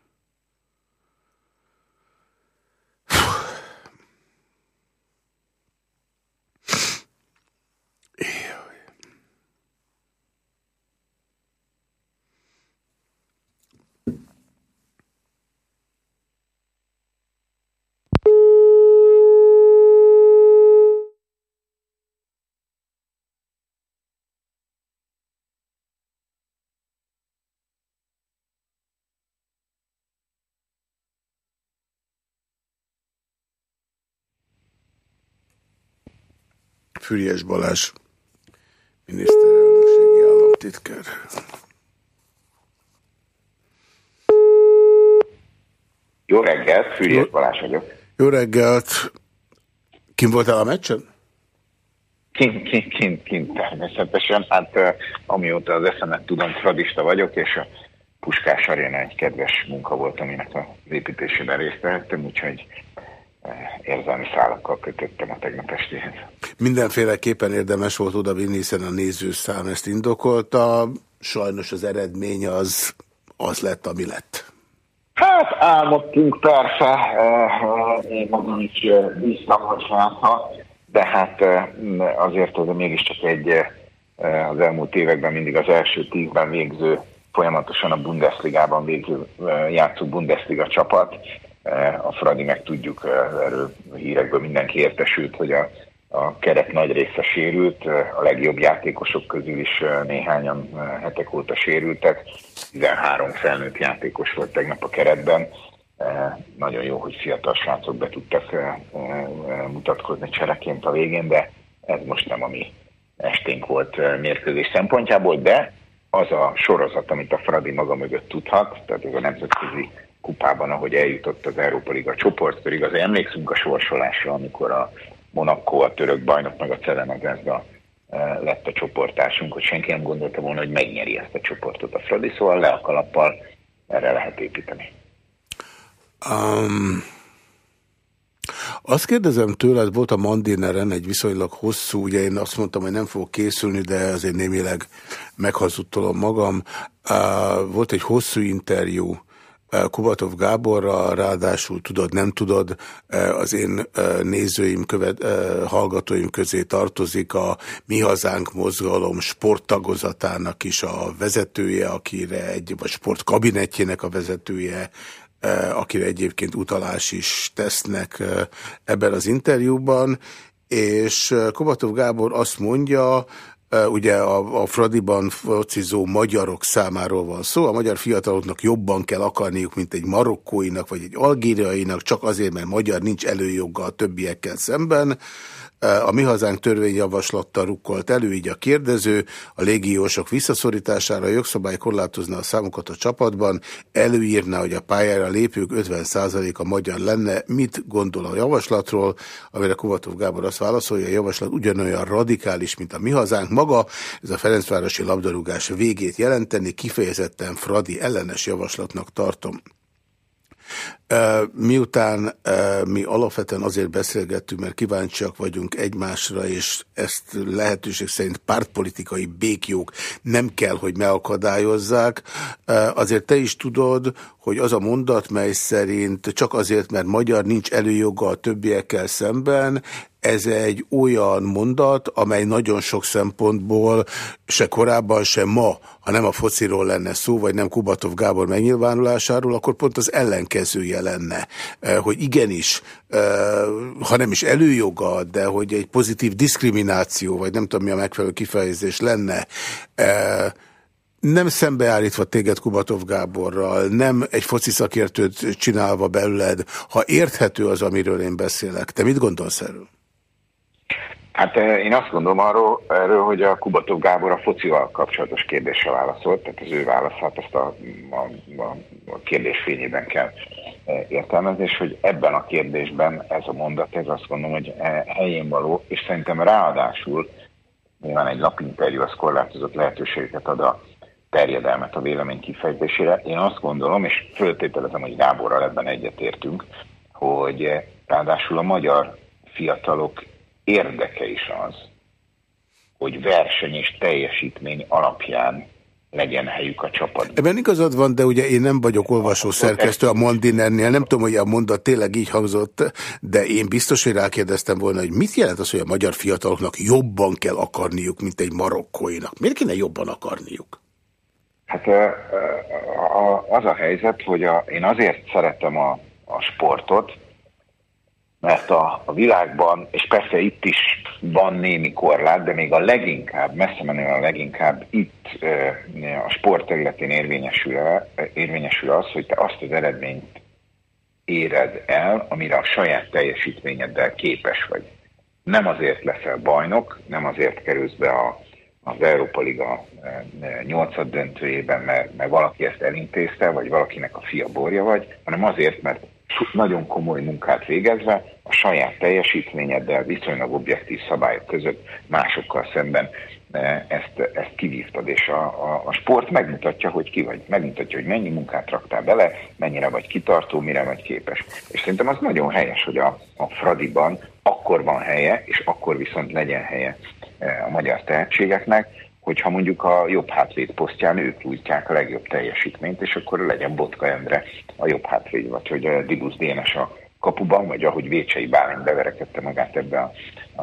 Füriás Balázs, miniszterelnökségi államtitkár. Jó reggelt, Füriás Balázs vagyok. Jó reggelt. Kim voltál a meccsen? Kint, kint, kint, kint természetesen. Hát amióta az eszemet tudom, fradista vagyok, és a Puskás Arena egy kedves munka volt, aminek az építésében részt vehettem, úgyhogy érzelmi szálakkal kötöttem a tegnap estéhez. Mindenféleképpen érdemes volt oda vinni, hiszen a nézőszám ezt indokolta. Sajnos az eredmény az, az lett, ami lett. Hát álmodtunk persze, én magam is bíztam, hogy de hát azért az mégiscsak egy az elmúlt években mindig az első tízben végző, folyamatosan a Bundesligában végző játszó Bundesliga csapat, a Fradi meg tudjuk, erről hírekből mindenki értesült, hogy a, a keret nagy része sérült, a legjobb játékosok közül is néhányan hetek óta sérültek, 13 felnőtt játékos volt tegnap a keretben, nagyon jó, hogy fiatal srácok be tudtak mutatkozni csereként a végén, de ez most nem a mi esténk volt mérkőzés szempontjából, de az a sorozat, amit a Fradi maga mögött tudhat, tehát ez a nemzetközi kupában, ahogy eljutott az Európa Liga csoportkörig. Az emlékszünk a sorsolásra, amikor a Monaco, a török bajnok, meg a Celena Gazda eh, lett a csoportásunk, hogy senki nem gondolta volna, hogy megnyeri ezt a csoportot a Fradi, szóval le a kalappal erre lehet építeni. Um, azt kérdezem tőled, volt a Mandineren egy viszonylag hosszú, ugye én azt mondtam, hogy nem fogok készülni, de azért némileg meghazudtolom magam. Uh, volt egy hosszú interjú Kubatov Gáborra, ráadásul tudod, nem tudod, az én nézőim, követ, hallgatóim közé tartozik a Mi Hazánk mozgalom sporttagozatának is a vezetője, akire egy, vagy sportkabinetjének a vezetője, akire egyébként utalás is tesznek ebben az interjúban, és Kubatov Gábor azt mondja, ugye a, a Fradiban focizó magyarok számáról van szó. A magyar fiataloknak jobban kell akarniuk, mint egy marokkóinak vagy egy algériainak, csak azért, mert magyar nincs előjoga a többiekkel szemben. A Mi Hazánk törvényjavaslattal rukkolt elő, így a kérdező, a légiósok visszaszorítására a jogszabály korlátozna a számokat a csapatban, előírná, hogy a pályára lépők 50%-a magyar lenne. Mit gondol a javaslatról? Amire Kovatov Gábor azt válaszolja, a javaslat ugyanolyan radikális, mint a Mi Hazánk, maga. Ez a Ferencvárosi labdarúgás végét jelenteni, kifejezetten Fradi ellenes javaslatnak tartom. Miután mi alapvetően azért beszélgettünk, mert kíváncsiak vagyunk egymásra, és ezt lehetőség szerint pártpolitikai békjók nem kell, hogy megakadályozzák, azért te is tudod, hogy az a mondat, mely szerint csak azért, mert magyar nincs előjoga a többiekkel szemben, ez egy olyan mondat, amely nagyon sok szempontból se korábban, se ma, ha nem a fociról lenne szó, vagy nem Kubatov Gábor megnyilvánulásáról, akkor pont az ellenkezője lenne, hogy igenis, ha nem is előjoga, de hogy egy pozitív diszkrimináció, vagy nem tudom mi a megfelelő kifejezés lenne, nem szembeállítva téged Kubatov Gáborral, nem egy foci szakértőt csinálva belőled, ha érthető az, amiről én beszélek. Te mit gondolsz erről? Hát eh, én azt gondolom arról, erről, hogy a Kubatov Gábor a focival kapcsolatos kérdéssel válaszolt, tehát az ő válaszát azt a, a, a, a kérdés fényében kell eh, értelmezni, és hogy ebben a kérdésben ez a mondat, ez azt gondolom, hogy helyén való, és szerintem ráadásul nyilván egy lapinterjú az korlátozott lehetőségeket ad a terjedelmet a vélemény kifejtésére. Én azt gondolom, és föltételezem, hogy Gáborral ebben egyetértünk, hogy ráadásul a magyar fiatalok érdeke is az, hogy verseny és teljesítmény alapján legyen helyük a csapatban. Ebben igazad van, de ugye én nem vagyok olvasó szerkesztő a Mondinernél, nem tudom, hogy a mondat tényleg így hangzott, de én biztos, hogy rákérdeztem volna, hogy mit jelent az, hogy a magyar fiataloknak jobban kell akarniuk, mint egy marokkóinak. Miért kéne jobban akarniuk? Hát az a helyzet, hogy a, én azért szeretem a, a sportot, mert a, a világban, és persze itt is van némi korlát, de még a leginkább, messze menően a leginkább itt a sport területén érvényesül, érvényesül az, hogy te azt az eredményt éred el, amire a saját teljesítményeddel képes vagy. Nem azért leszel bajnok, nem azért kerülsz be a, az Európa Liga nyolcad döntőjében, mert, mert valaki ezt elintézte, vagy valakinek a fia borja vagy, hanem azért, mert nagyon komoly munkát végezve, a saját teljesítményeddel viszonylag objektív szabályok között másokkal szemben e, ezt, ezt kivívtad, és a, a, a sport megmutatja, hogy ki vagy, megmutatja, hogy mennyi munkát raktál bele, mennyire vagy kitartó, mire vagy képes. És szerintem az nagyon helyes, hogy a, a Fradiban akkor van helye, és akkor viszont legyen helye e, a magyar tehetségeknek, hogyha mondjuk a jobb hátvéd posztján ők nyújtják a legjobb teljesítményt, és akkor legyen Botka Endre a jobb hátvéd, vagy hogy a Dibusz Dénes a kapuban, vagy ahogy Vécsei Bálint beverekedte magát ebbe a,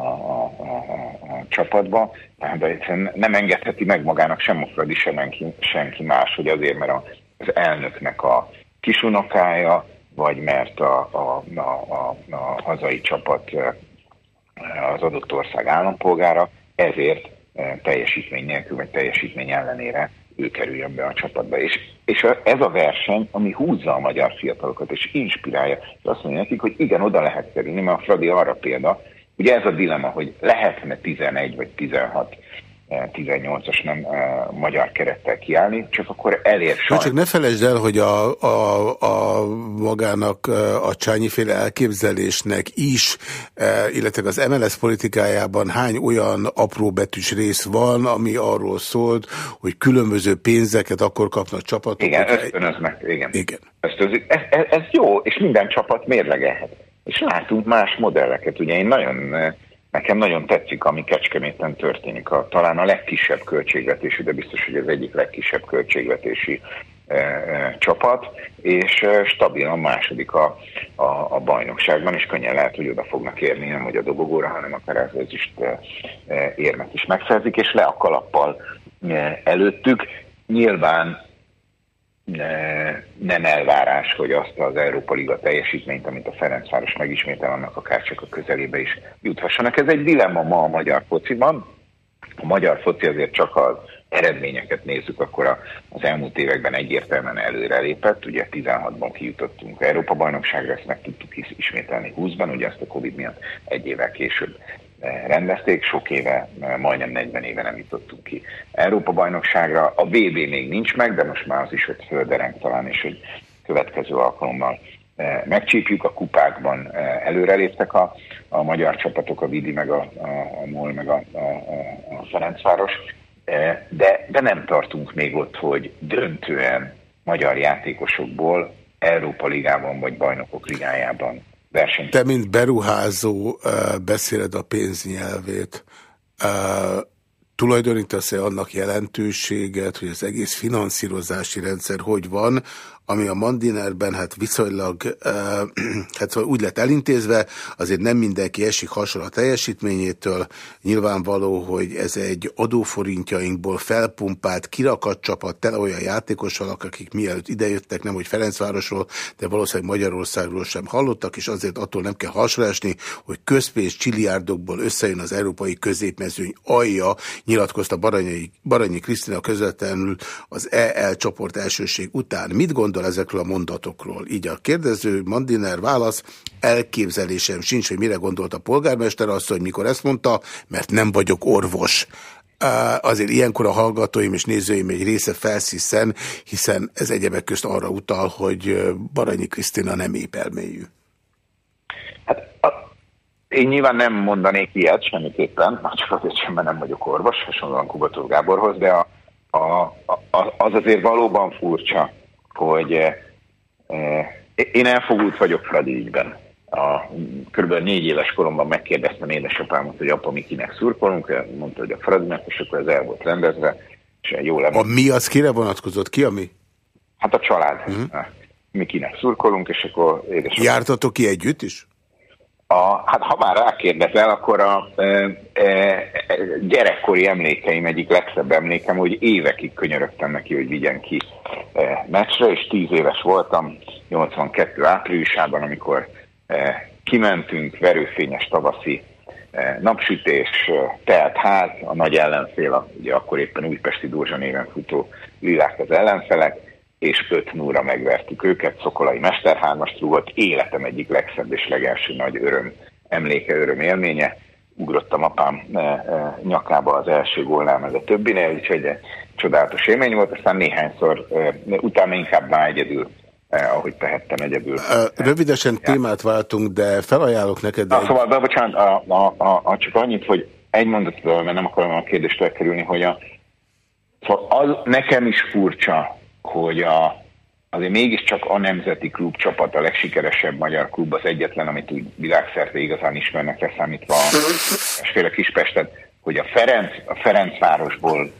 a, a, a, a csapatba. Tehát egyszerűen nem engedheti meg magának sem a Fradi, senki, senki más, hogy azért, mert a, az elnöknek a kisunokája, vagy mert a, a, a, a, a hazai csapat az adott ország állampolgára, ezért teljesítmény nélkül, vagy teljesítmény ellenére ő kerüljön be a csapatba. És, és ez a verseny, ami húzza a magyar fiatalokat, és inspirálja, és azt mondja nekik, hogy igen, oda lehet kerülni, mert a Fradi arra példa, ugye ez a dilema, hogy lehetne 11 vagy 16 18-as nem uh, magyar kerettel kiállni, csak akkor elér sajnos. Csak ne felejtsd el, hogy a, a, a magának a csányiféle elképzelésnek is, illetve az MLS politikájában hány olyan apró betűs rész van, ami arról szólt, hogy különböző pénzeket akkor kapnak csapatok. Igen, ösztönöznek, igen. igen. Ösztönözik. Ez, ez, ez jó, és minden csapat mérlegelhet. És látunk más modelleket. Ugye én nagyon Nekem nagyon tetszik, ami Kecskeméten történik. A, talán a legkisebb költségvetésű, de biztos, hogy az egyik legkisebb költségvetési e, e, csapat, és e, stabilan második a, a, a bajnokságban, és könnyen lehet, hogy oda fognak érni, nem hogy a dobogóra, hanem akár az ezüst e, e, érmet is megszerzik, és le a kalappal e, előttük. Nyilván nem elvárás, hogy azt az Európa Liga teljesítményt, amit a Ferencváros megismétel, annak akár csak a közelébe is juthassanak. Ez egy dilemma ma a magyar fociban. A magyar foci azért csak az eredményeket nézzük, akkor az elmúlt években egyértelműen előrelépett. Ugye 16-ban kijutottunk Európa bajnokságra, ezt meg tudtuk ismételni 20-ban, ugye ezt a Covid miatt egy évvel később rendezték, sok éve, majdnem 40 éve nem jutottunk ki Európa-bajnokságra. A VB még nincs meg, de most már az is, hogy földereng talán, és hogy következő alkalommal megcsípjük a kupákban, előreléptek a, a magyar csapatok, a Vidi, meg a, a, a MOL, meg a, a, a Ferencváros, de, de nem tartunk még ott, hogy döntően magyar játékosokból Európa Ligában vagy Bajnokok Ligájában versenyt. Te, mint beruházó beszéled a pénznyelvét tulajdonítasz-e annak jelentőséget, hogy az egész finanszírozási rendszer hogy van, ami a Mandinerben hát viszonylag hát szóval úgy lett elintézve, azért nem mindenki esik hasonló a teljesítményétől. Nyilvánvaló, hogy ez egy adóforintjainkból felpumpált, kirakat csapat, tele olyan játékossal, akik mielőtt idejöttek, nem hogy Ferencvárosról, de valószínűleg Magyarországról sem hallottak, és azért attól nem kell hasonlásni, hogy közpénz csiliárdokból összejön az európai középmezőny alja, nyilatkozta Baranyi, Baranyi Krisztina közvetlenül az EL csoport elsőség után. Mit gondol gondol ezekről a mondatokról? Így a kérdező Mandiner válasz, elképzelésem sincs, hogy mire gondolt a polgármester hogy mikor ezt mondta, mert nem vagyok orvos. Azért ilyenkor a hallgatóim és nézőim egy része felsziszen, hiszen ez egyebek közt arra utal, hogy Baranyi Krisztina nem épp elmélyű. Hát én nyilván nem mondanék ilyet semmiképpen, csak azért sem, mert nem vagyok orvos, hasonlóan Kubató Gáborhoz, de a, a, a, az azért valóban furcsa, hogy eh, eh, én elfogult vagyok Fradi ügyben. A, körülbelül négy éves koromban megkérdeztem édesapámat, hogy apa, mi kinek szurkolunk, mondta, hogy a Fradinak, és akkor ez el volt rendezve, és jó A mi az kire vonatkozott? Ki a mi? Hát a család. Uh mhm. -huh. Mi kinek szurkolunk, és akkor édesapám... Jártatok ki együtt is? A, hát ha már rákérdezel, akkor a e, e, gyerekkori emlékeim egyik legszebb emlékem, hogy évekig könyörögtem neki, hogy vigyen ki e, meccsre, és tíz éves voltam, 82 áprilisában, amikor e, kimentünk, verőfényes tavaszi e, napsütés, e, telt ház, a nagy ellenfél, a, ugye akkor éppen Újpesti Dózsa néven futó lilák az ellenfelek, és 5 0 megvertük őket, Szokolai mesterhármast rúgott, életem egyik legszebb és legelső nagy öröm, emléke, öröm élménye. Ugrottam apám e, e, nyakába az első gólnál, meg a többinél, úgyhogy egy csodálatos élmény volt, aztán néhányszor, e, utána inkább már egyedül ahogy tehettem egyedül. Rövidesen ja. témát váltunk, de felajánlok neked... Na, egy... Szóval, de bocsánat, a, a, a, a, csak annyit, hogy egy mondatról, mert nem akarom a kérdést elkerülni, hogy a, szóval az nekem is furcsa, hogy a, azért mégiscsak a Nemzeti Klub csapat a legsikeresebb magyar klub, az egyetlen, amit úgy világszerte igazán ismernek leszámítva a Kispestet, hogy a Ferenc, a Ferencvárosból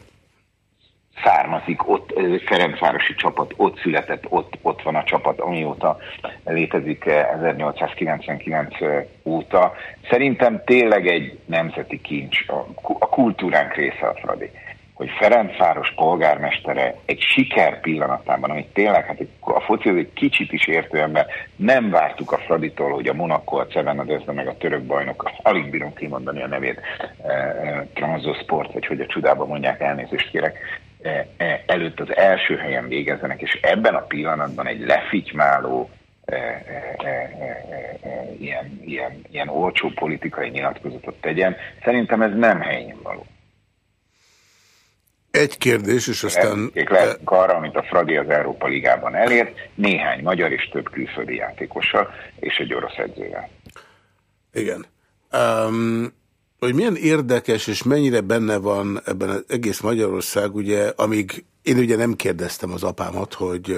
származik, ott Ferencvárosi csapat, ott született, ott, ott van a csapat, amióta létezik 1899 óta. Szerintem tényleg egy nemzeti kincs, a, a kultúránk része a Fradi hogy Ferencváros polgármestere egy siker pillanatában, amit tényleg, hát a foci egy kicsit is értően, nem vártuk a Fraditól, hogy a Monaco, a Cevena Dezda meg a török bajnok, alig bírom kimondani a nevét, e, e, Transosport, vagy hogy a csodában mondják, elnézést kérek, e, e, előtt az első helyen végezzenek, és ebben a pillanatban egy lefitymáló, ilyen, ilyen, ilyen olcsó politikai nyilatkozatot tegyen. Szerintem ez nem helyén való. Egy kérdés, és aztán... Lehetünk arra, amit a Fradi az Európa Ligában elért, néhány magyar és több külföldi játékossal, és egy orosz edzővel. Igen. Um, hogy milyen érdekes, és mennyire benne van ebben az egész Magyarország, ugye, amíg én ugye nem kérdeztem az apámat, hogy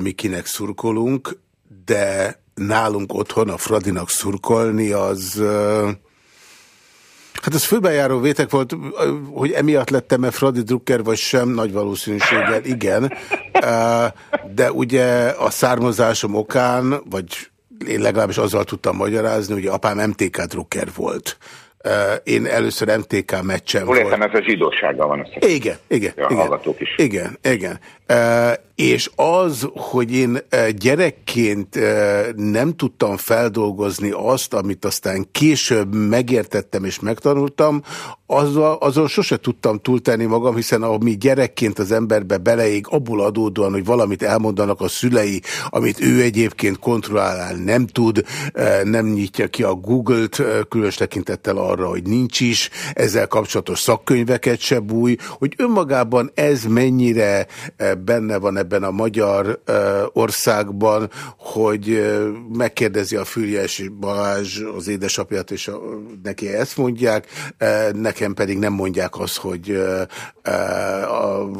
mi kinek szurkolunk, de nálunk otthon a Fradinak szurkolni az... Uh, Hát ez főbejáró vétek volt, hogy emiatt lettem-e Fradi Drucker, vagy sem, nagy valószínűséggel igen. De ugye a származásom okán, vagy én legalábbis azzal tudtam magyarázni, hogy apám MTK Drucker volt. Én először MTK meccsen volt. Értem, ez a zsidósággal van össze. Igen, igen. Ja, igen, is. igen, igen. És az, hogy én gyerekként nem tudtam feldolgozni azt, amit aztán később megértettem és megtanultam, azzal, azon sose tudtam túltenni magam, hiszen ami gyerekként az emberbe beleég, abból adódóan, hogy valamit elmondanak a szülei, amit ő egyébként kontrollálni nem tud, nem nyitja ki a Google-t, különös tekintettel arra, hogy nincs is, ezzel kapcsolatos szakkönyveket se búj, hogy önmagában ez mennyire benne van ebben ebben a magyar országban, hogy megkérdezi a Fürjes Balázs az édesapját, és a, neki ezt mondják, nekem pedig nem mondják azt, hogy a,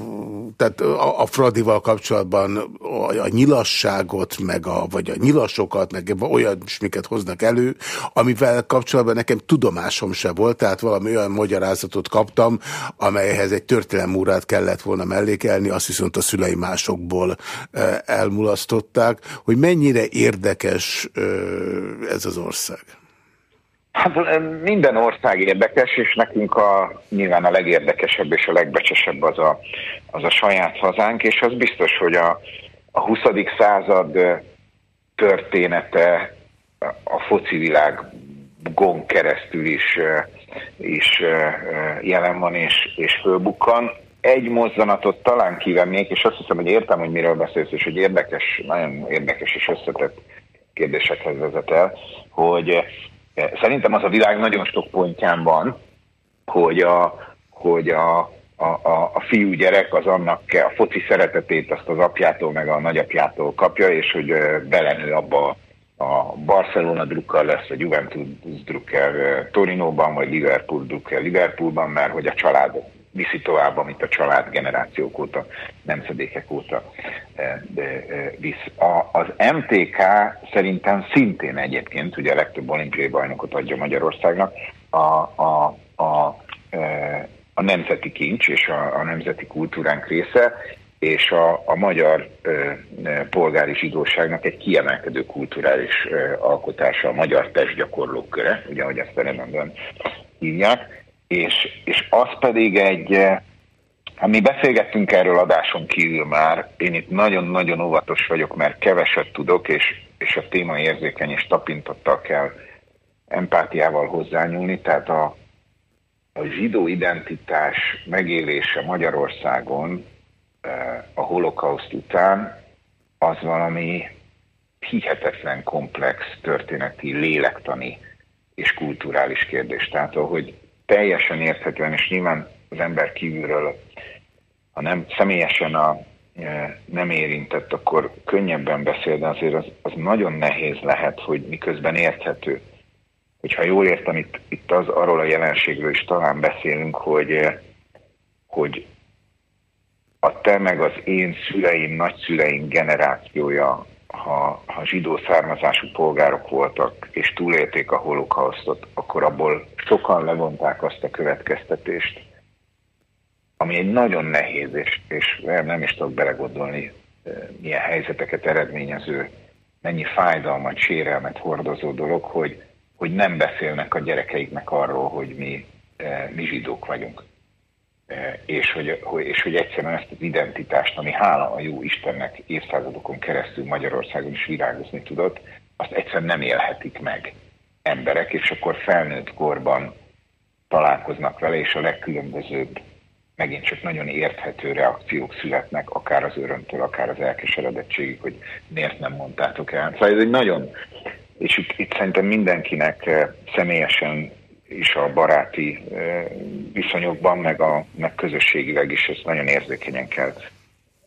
tehát a, a Fradival kapcsolatban a, a nyilasságot, meg a, vagy a nyilasokat, meg olyan miket hoznak elő, amivel kapcsolatban nekem tudomásom se volt, tehát valami olyan magyarázatot kaptam, amelyhez egy történelmúrát kellett volna mellékelni, azt viszont a szülei másokból elmulasztották, hogy mennyire érdekes ez az ország. Hát minden ország érdekes, és nekünk a, nyilván a legérdekesebb és a legbecsesebb az a, az a saját hazánk, és az biztos, hogy a, a 20. század története a foci világon keresztül is, is jelen van és, és fölbukkan. Egy mozzanatot talán kivennék, és azt hiszem, hogy értem, hogy miről beszélsz, és hogy érdekes, nagyon érdekes és összetett kérdésekhez vezet el, hogy Szerintem az a világ nagyon sok pontján van, hogy a, hogy a, a, a, a fiúgyerek az annak a foci szeretetét azt az apjától meg a nagyapjától kapja, és hogy belenő abba a Barcelona drukker lesz, a Juventus drukker Torinóban, vagy Liverpool drukker Liverpoolban, mert hogy a család viszi tovább, amit a család generációk óta, nemzedékek óta eh, de, eh, visz. A, az MTK szerintem szintén egyébként, ugye a legtöbb olimpiai bajnokot adja Magyarországnak, a, a, a, eh, a nemzeti kincs és a, a nemzeti kultúránk része, és a, a magyar ö, polgári zsidóságnak egy kiemelkedő kulturális ö, alkotása, a magyar testgyakorlók köre, ugye, ahogy ezt a hívják, és, és az pedig egy, eh, hát mi beszélgettünk erről adáson kívül már, én itt nagyon-nagyon óvatos vagyok, mert keveset tudok, és, és a téma érzékeny és tapintottal kell empátiával hozzányúlni, tehát a, a zsidó identitás megélése Magyarországon eh, a holokauszt után az valami hihetetlen komplex történeti, lélektani és kulturális kérdés. Tehát, ahogy teljesen érthetően, és nyilván az ember kívülről, ha nem személyesen a, e, nem érintett, akkor könnyebben beszél, de azért az, az nagyon nehéz lehet, hogy miközben érthető. Hogyha jól értem, itt, itt az arról a jelenségről is talán beszélünk, hogy, e, hogy a te meg az én szüleim, nagyszüleim generációja ha, ha zsidó származású polgárok voltak, és túlélték a holokausztot, akkor abból sokan levonták azt a következtetést, ami egy nagyon nehéz, és, és nem is tudok belegondolni, eh, milyen helyzeteket eredményező, mennyi fájdalmat, sérelmet hordozó dolog, hogy, hogy nem beszélnek a gyerekeiknek arról, hogy mi, eh, mi zsidók vagyunk. Eh, és hogy, és hogy egyszerűen ezt az identitást, ami hála a jó Istennek évszázadokon keresztül Magyarországon is virágozni tudott, azt egyszerűen nem élhetik meg emberek, és akkor felnőtt korban találkoznak vele, és a legkülönbözőbb, megint csak nagyon érthető reakciók születnek, akár az örömtől, akár az elkeseredettségig, hogy miért nem mondtátok el. Szóval ez egy nagyon, és itt, itt szerintem mindenkinek eh, személyesen is a baráti viszonyokban, meg, a, meg közösségileg is ezt nagyon érzékenyen kell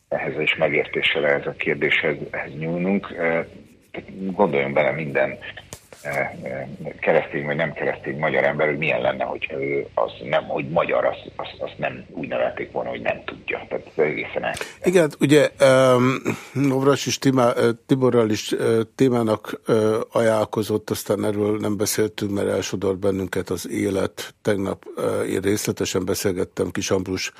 ehhez is megértéssel ehhez a kérdéshez ehhez nyúlnunk. Gondoljon bele minden keresztény vagy nem keresztény magyar ember, hogy milyen lenne, hogyha ő az nem, hogy magyar, azt az, az nem úgy nevelték volna, hogy nem tudja. Tehát ez egészen el. Igen, ugye Novras is Timá, Tiborral is témának ajánlkozott, aztán erről nem beszéltünk, mert elsodort bennünket az élet. Tegnap én részletesen beszélgettem Kis Ambrus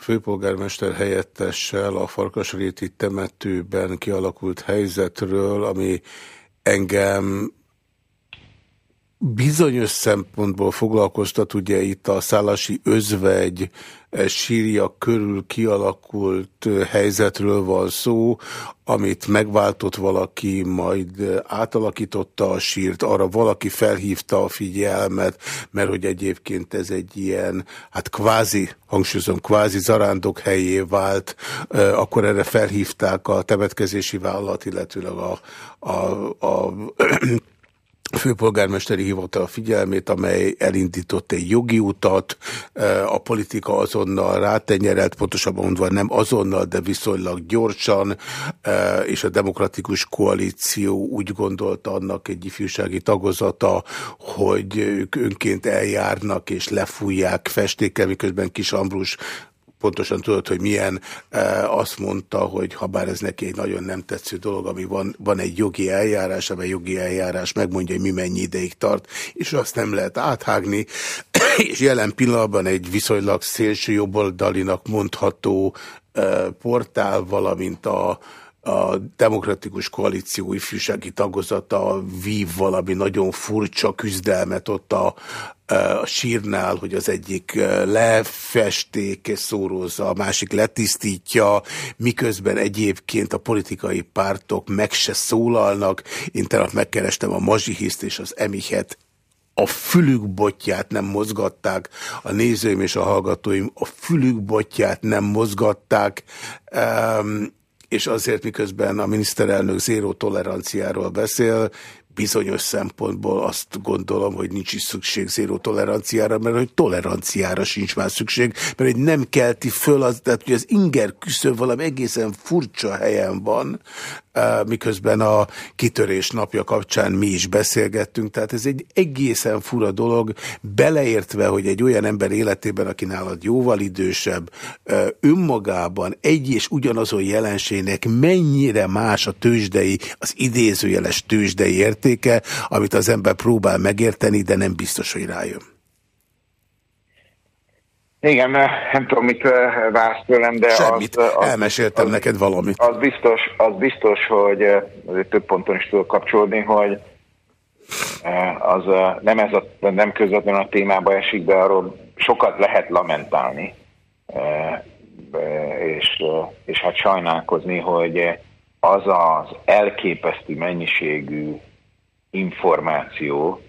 főpolgármester helyettessel a Farkasréti temetőben kialakult helyzetről, ami engem bizonyos szempontból foglalkoztat, ugye itt a szállasi özvegy eh, sírja körül kialakult eh, helyzetről van szó, amit megváltott valaki, majd eh, átalakította a sírt, arra valaki felhívta a figyelmet, mert hogy egyébként ez egy ilyen, hát kvázi, hangsúlyozom, kvázi zarándok helyé vált, akkor erre felhívták a temetkezési vállalat, illetőleg a, a, a főpolgármesteri hivatal figyelmét, amely elindított egy jogi utat, a politika azonnal rátenyerelt, pontosabban mondva nem azonnal, de viszonylag gyorsan, és a demokratikus koalíció úgy gondolta annak egy ifjúsági tagozata, hogy ők önként eljárnak és lefújják festékkel, miközben Kis Ambrus pontosan tudod, hogy milyen, e, azt mondta, hogy ha bár ez neki egy nagyon nem tetsző dolog, ami van, van egy jogi eljárás, amely jogi eljárás megmondja, hogy mi mennyi ideig tart, és azt nem lehet áthágni, és jelen pillanatban egy viszonylag szélső jobboldalinak mondható e, portál, valamint a a Demokratikus Koalíció ifjúsági tagozata vív valami nagyon furcsa küzdelmet ott a, a sírnál, hogy az egyik lefesték és szórózza, a másik letisztítja, miközben egyébként a politikai pártok meg se szólalnak. Én tegnap megkerestem a Mazsihiszt és az Emichet, a fülük botját nem mozgatták, a nézőim és a hallgatóim a fülük botját nem mozgatták, um, és azért miközben a miniszterelnök zéró toleranciáról beszél, bizonyos szempontból azt gondolom, hogy nincs is szükség zéró toleranciára, mert hogy toleranciára sincs már szükség, mert hogy nem kelti föl, az, tehát hogy az inger küszöb valami egészen furcsa helyen van, miközben a kitörés napja kapcsán mi is beszélgettünk, tehát ez egy egészen fura dolog, beleértve, hogy egy olyan ember életében, aki nálad jóval idősebb, önmagában egy és ugyanazon jelenségnek mennyire más a tőzsdei, az idézőjeles tőzsdei értéke, amit az ember próbál megérteni, de nem biztos, hogy rájön. Igen, nem tudom, mit vársz tőlem, de Semmit. Az, az, elmeséltem az, neked valamit. Az biztos, az biztos, hogy azért több ponton is tudok kapcsolódni, hogy az nem, ez a, nem közvetlenül a témába esik, de arról sokat lehet lamentálni, és, és hát sajnálkozni, hogy az az elképesztő mennyiségű információ,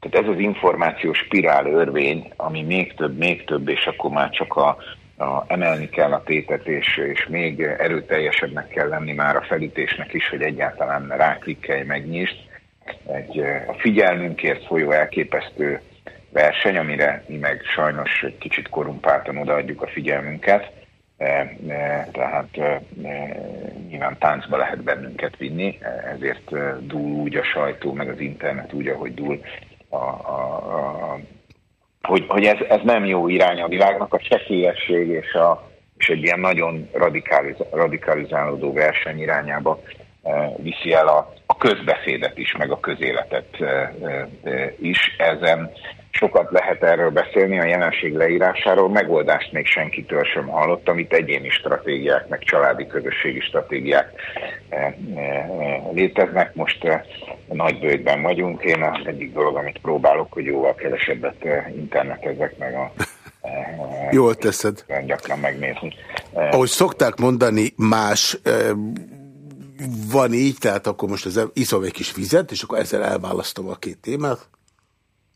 tehát ez az információs spirál örvény, ami még több, még több, és akkor már csak a, a, emelni kell a tétet, és, és még erőteljesebbnek kell lenni már a felítésnek is, hogy egyáltalán ráklikkelj, megnyisd. Egy a figyelmünkért folyó elképesztő verseny, amire mi meg sajnos egy kicsit korumpáltan odaadjuk a figyelmünket. Tehát nyilván táncba lehet bennünket vinni, ezért dúl úgy a sajtó, meg az internet úgy, ahogy dúl a, a, a, hogy, hogy ez, ez nem jó irány a világnak, a csekélyesség és, a, és egy ilyen nagyon radikaliz, radikalizálódó verseny irányába e, viszi el a, a közbeszédet is, meg a közéletet e, e, is. Ezen sokat lehet erről beszélni, a jelenség leírásáról, megoldást még senkitől sem hallott, amit egyéni stratégiák, meg családi közösségi stratégiák eh, eh, léteznek. Most eh, nagy bőjtben vagyunk. Én az egyik dolog, amit próbálok, hogy jóval kevesebbet internetezek meg a Jól teszed. Gyakran megnézni. Ahogy szokták mondani, más van így, tehát akkor most az, iszom egy kis vizet, és akkor ezzel elválasztom a két témát.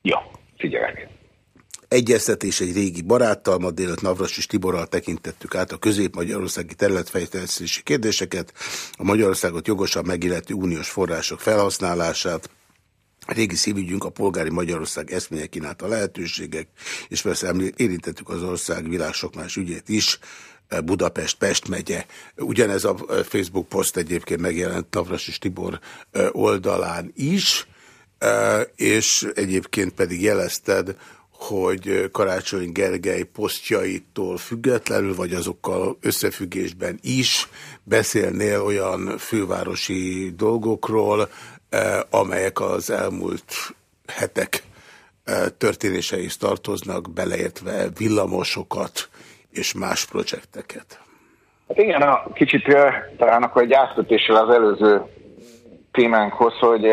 Ja. Figyelek. Egyeztetés egy régi baráttal, ma délután Navras és Tiborral tekintettük át a közép-magyarországi területfejlesztési kérdéseket, a Magyarországot jogosan megillető uniós források felhasználását, a régi szívügyünk a polgári Magyarország eszmények kínálta lehetőségek, és persze érintettük az ország világ sok más ügyét is, Budapest, Pest megye. Ugyanez a Facebook poszt egyébként megjelent Navras és Tibor oldalán is, és egyébként pedig jelezted, hogy Karácsony Gergely posztjaitól függetlenül, vagy azokkal összefüggésben is beszélnél olyan fővárosi dolgokról, amelyek az elmúlt hetek történéseihez tartoznak, beleértve villamosokat és más projekteket. Hát igen, a, kicsit talán akkor egy átkötéssel az előző témánkhoz, hogy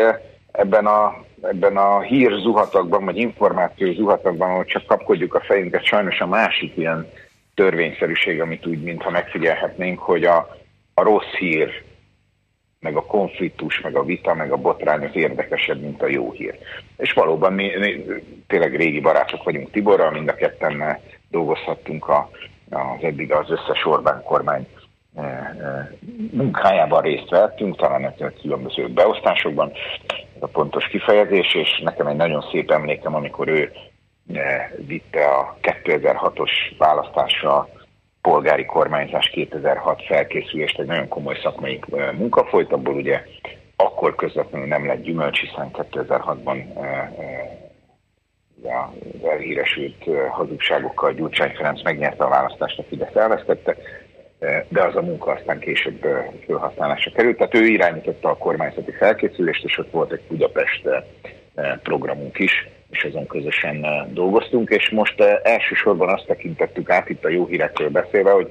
ebben a, ebben a hír zuhatagban, vagy információ zuhatagban, ahol csak kapkodjuk a fejünket, sajnos a másik ilyen törvényszerűség, amit úgy, mintha megfigyelhetnénk, hogy a, a rossz hír, meg a konfliktus, meg a vita, meg a botrány az érdekesebb, mint a jó hír. És valóban mi, mi tényleg régi barátok vagyunk Tiborral, mind a ketten dolgozhattunk a, az eddig az összes Orbán kormány munkájában részt vettünk, talán a különböző beosztásokban, ez a pontos kifejezés, és nekem egy nagyon szép emlékem, amikor ő vitte a 2006-os választásra polgári kormányzás 2006 felkészülést, egy nagyon komoly szakmai munka folyt, abból ugye akkor közvetlenül nem lett gyümölcs, hiszen 2006-ban az elhíresült hazugságokkal Gyurcsány Ferenc megnyerte a választást, a Fidesz elvesztette, de az a munka aztán később felhasználásra került. Tehát ő irányította a kormányzati felkészülést, és ott volt egy Budapest programunk is, és azon közösen dolgoztunk, és most elsősorban azt tekintettük át itt a jó hírekről beszélve, hogy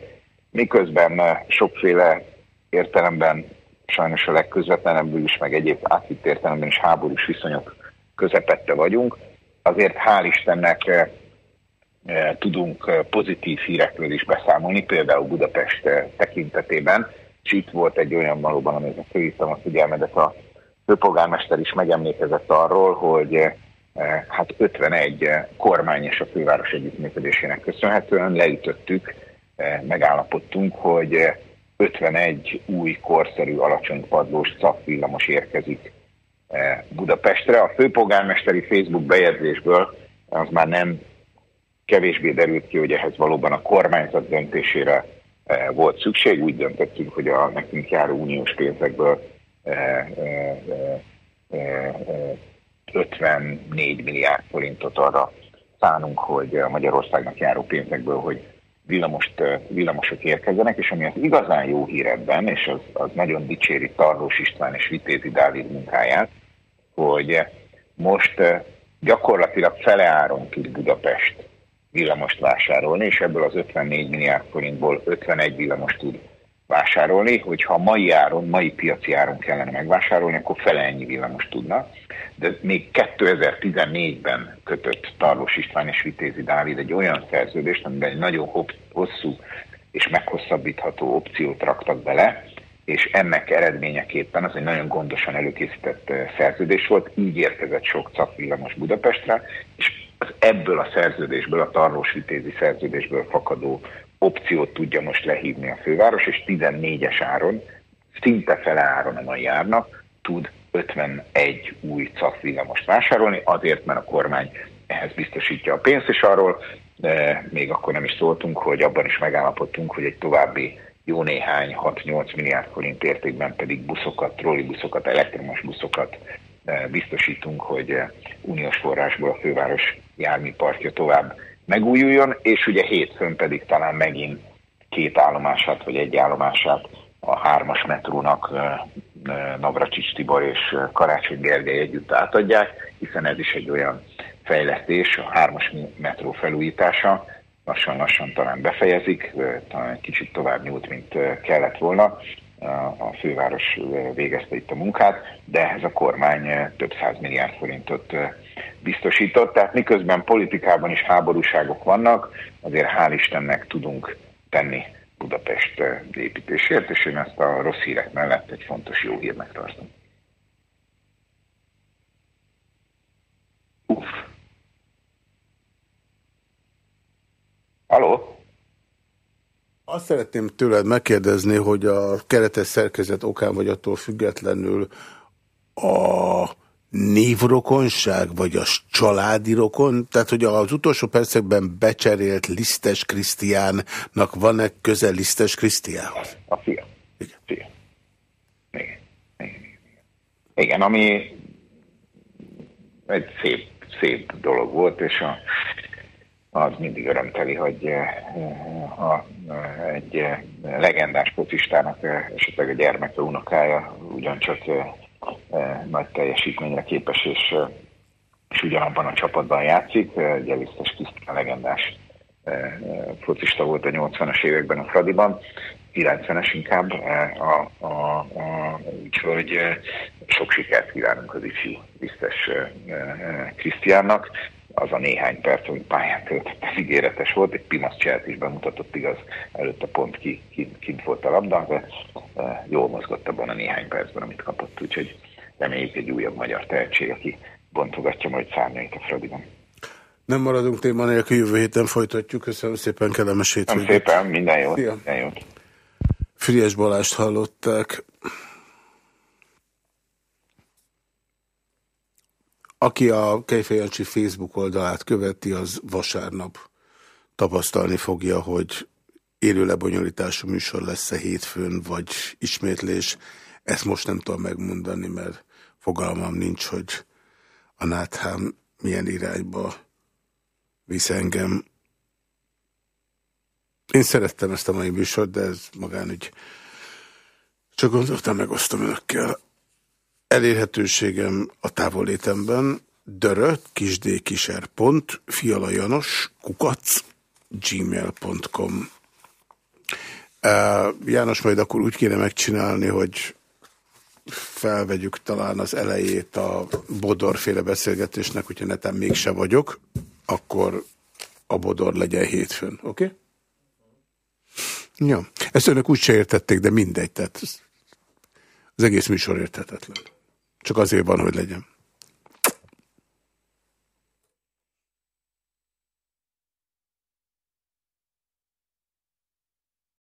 miközben sokféle értelemben sajnos a legközvetlenebbül is, meg egyéb átvitt értelemben is háborús viszonyok közepette vagyunk, azért hál' Istennek tudunk pozitív hírekről is beszámolni, például Budapest tekintetében, és itt volt egy olyan valóban, amire fölhívtam a figyelmedet, a főpolgármester is megemlékezett arról, hogy hát 51 kormány és a főváros együttműködésének köszönhetően leütöttük, megállapodtunk, hogy 51 új korszerű alacsony padlós szakvillamos érkezik Budapestre. A főpolgármesteri Facebook bejegyzésből az már nem kevésbé derült ki, hogy ehhez valóban a kormányzat döntésére volt szükség. Úgy döntöttünk, hogy a nekünk járó uniós pénzekből 54 milliárd forintot arra szánunk, hogy a Magyarországnak járó pénzekből, hogy villamost, villamosok érkezzenek, és ami az igazán jó hír ebben, és az, az nagyon dicséri Tarlós István és Vitézi Dávid munkáját, hogy most gyakorlatilag fele áron tud Budapest villamost vásárolni, és ebből az 54 milliárd forintból 51 villamos tud vásárolni, hogyha mai áron, mai piaci áron kellene megvásárolni, akkor fele ennyi villamos tudna. De még 2014-ben kötött Tarlós István és Vitézi Dávid egy olyan szerződést, amiben egy nagyon hosszú és meghosszabbítható opciót raktak bele, és ennek eredményeképpen az egy nagyon gondosan előkészített szerződés volt, így érkezett sok szakvillamos Budapestre, és az ebből a szerződésből, a Tarlós Vitézi szerződésből fakadó opciót tudja most lehívni a főváros, és 14-es áron, szinte fele áron a mai árnak tud 51 új CAF villamost vásárolni, azért, mert a kormány ehhez biztosítja a pénzt, és arról de még akkor nem is szóltunk, hogy abban is megállapodtunk, hogy egy további jó néhány 6-8 milliárd forint értékben pedig buszokat, trollibuszokat, elektromos buszokat biztosítunk, hogy uniós forrásból a főváros járműparkja tovább megújuljon, és ugye hétfőn pedig talán megint két állomását, vagy egy állomását a hármas metrónak Navracsics Tibor és Karácsony Gergely együtt átadják, hiszen ez is egy olyan fejlesztés, a hármas metró felújítása, lassan-lassan talán befejezik, talán egy kicsit tovább nyújt, mint kellett volna. A főváros végezte itt a munkát, de ehhez a kormány több száz milliárd forintot biztosított. Tehát miközben politikában is háborúságok vannak, azért hál' Istennek tudunk tenni Budapest építésért, és én ezt a rossz hírek mellett egy fontos jó hírnek tartom. Uff. Haló? Azt szeretném tőled megkérdezni, hogy a keretes szerkezet okán vagy attól függetlenül a névrokonság, vagy a családi rokon? Tehát, hogy az utolsó percekben becserélt Lisztes Krisztiánnak van-e köze Lisztes Krisztiánhoz? A fia. Igen. Fia. Igen. Igen. Igen, ami egy szép, szép dolog volt, és a, az mindig örömteli, hogy ha egy legendás focistának esetleg a gyermeke, unokája ugyancsak nagy teljesítményre képes, és, és ugyanabban a csapatban játszik. Ugye biztos Krisztián legendás focista volt a 80-as években a Fradiban, 90-es inkább, a, a, a, úgyhogy sok sikert kívánunk az ifjú biztos Krisztiánnak. Az a néhány perc, amit pályán töltött, az ígéretes volt, egy Pimasz cselt is bemutatott, igaz, előtte pont ki, kint, kint volt a labda, de jól mozgott abban a néhány percben, amit kapott, úgyhogy reméljük egy újabb magyar tehetség, aki bontogatja majd szárnyait a Fradiban. Nem maradunk téma nélkül, jövő héten folytatjuk. Köszönöm szépen, kellemes hétvégét. Köszönöm szépen, minden jót. Minden jót. Frigyes Balást hallották. Aki a Kejfejancsi Facebook oldalát követi, az vasárnap tapasztalni fogja, hogy élő lebonyolítású műsor lesz-e hétfőn, vagy ismétlés. Ezt most nem tudom megmondani, mert fogalmam nincs, hogy a náthám milyen irányba visz engem. Én szerettem ezt a mai műsort, de ez magánügy. Csak gondoltam, megosztom önökkel. Elérhetőségem a távolétemben döröt, kisdkiser pont, fialajanos, kukac, gmail.com. János, majd akkor úgy kéne megcsinálni, hogy felvegyük talán az elejét a Bodorféle beszélgetésnek, hogyha netem mégse vagyok, akkor a Bodor legyen hétfőn, oké? Okay? Ja, ezt önök úgy se értették, de mindegy, tehát az egész műsor érthetetlen. Csak azért van, hogy legyen.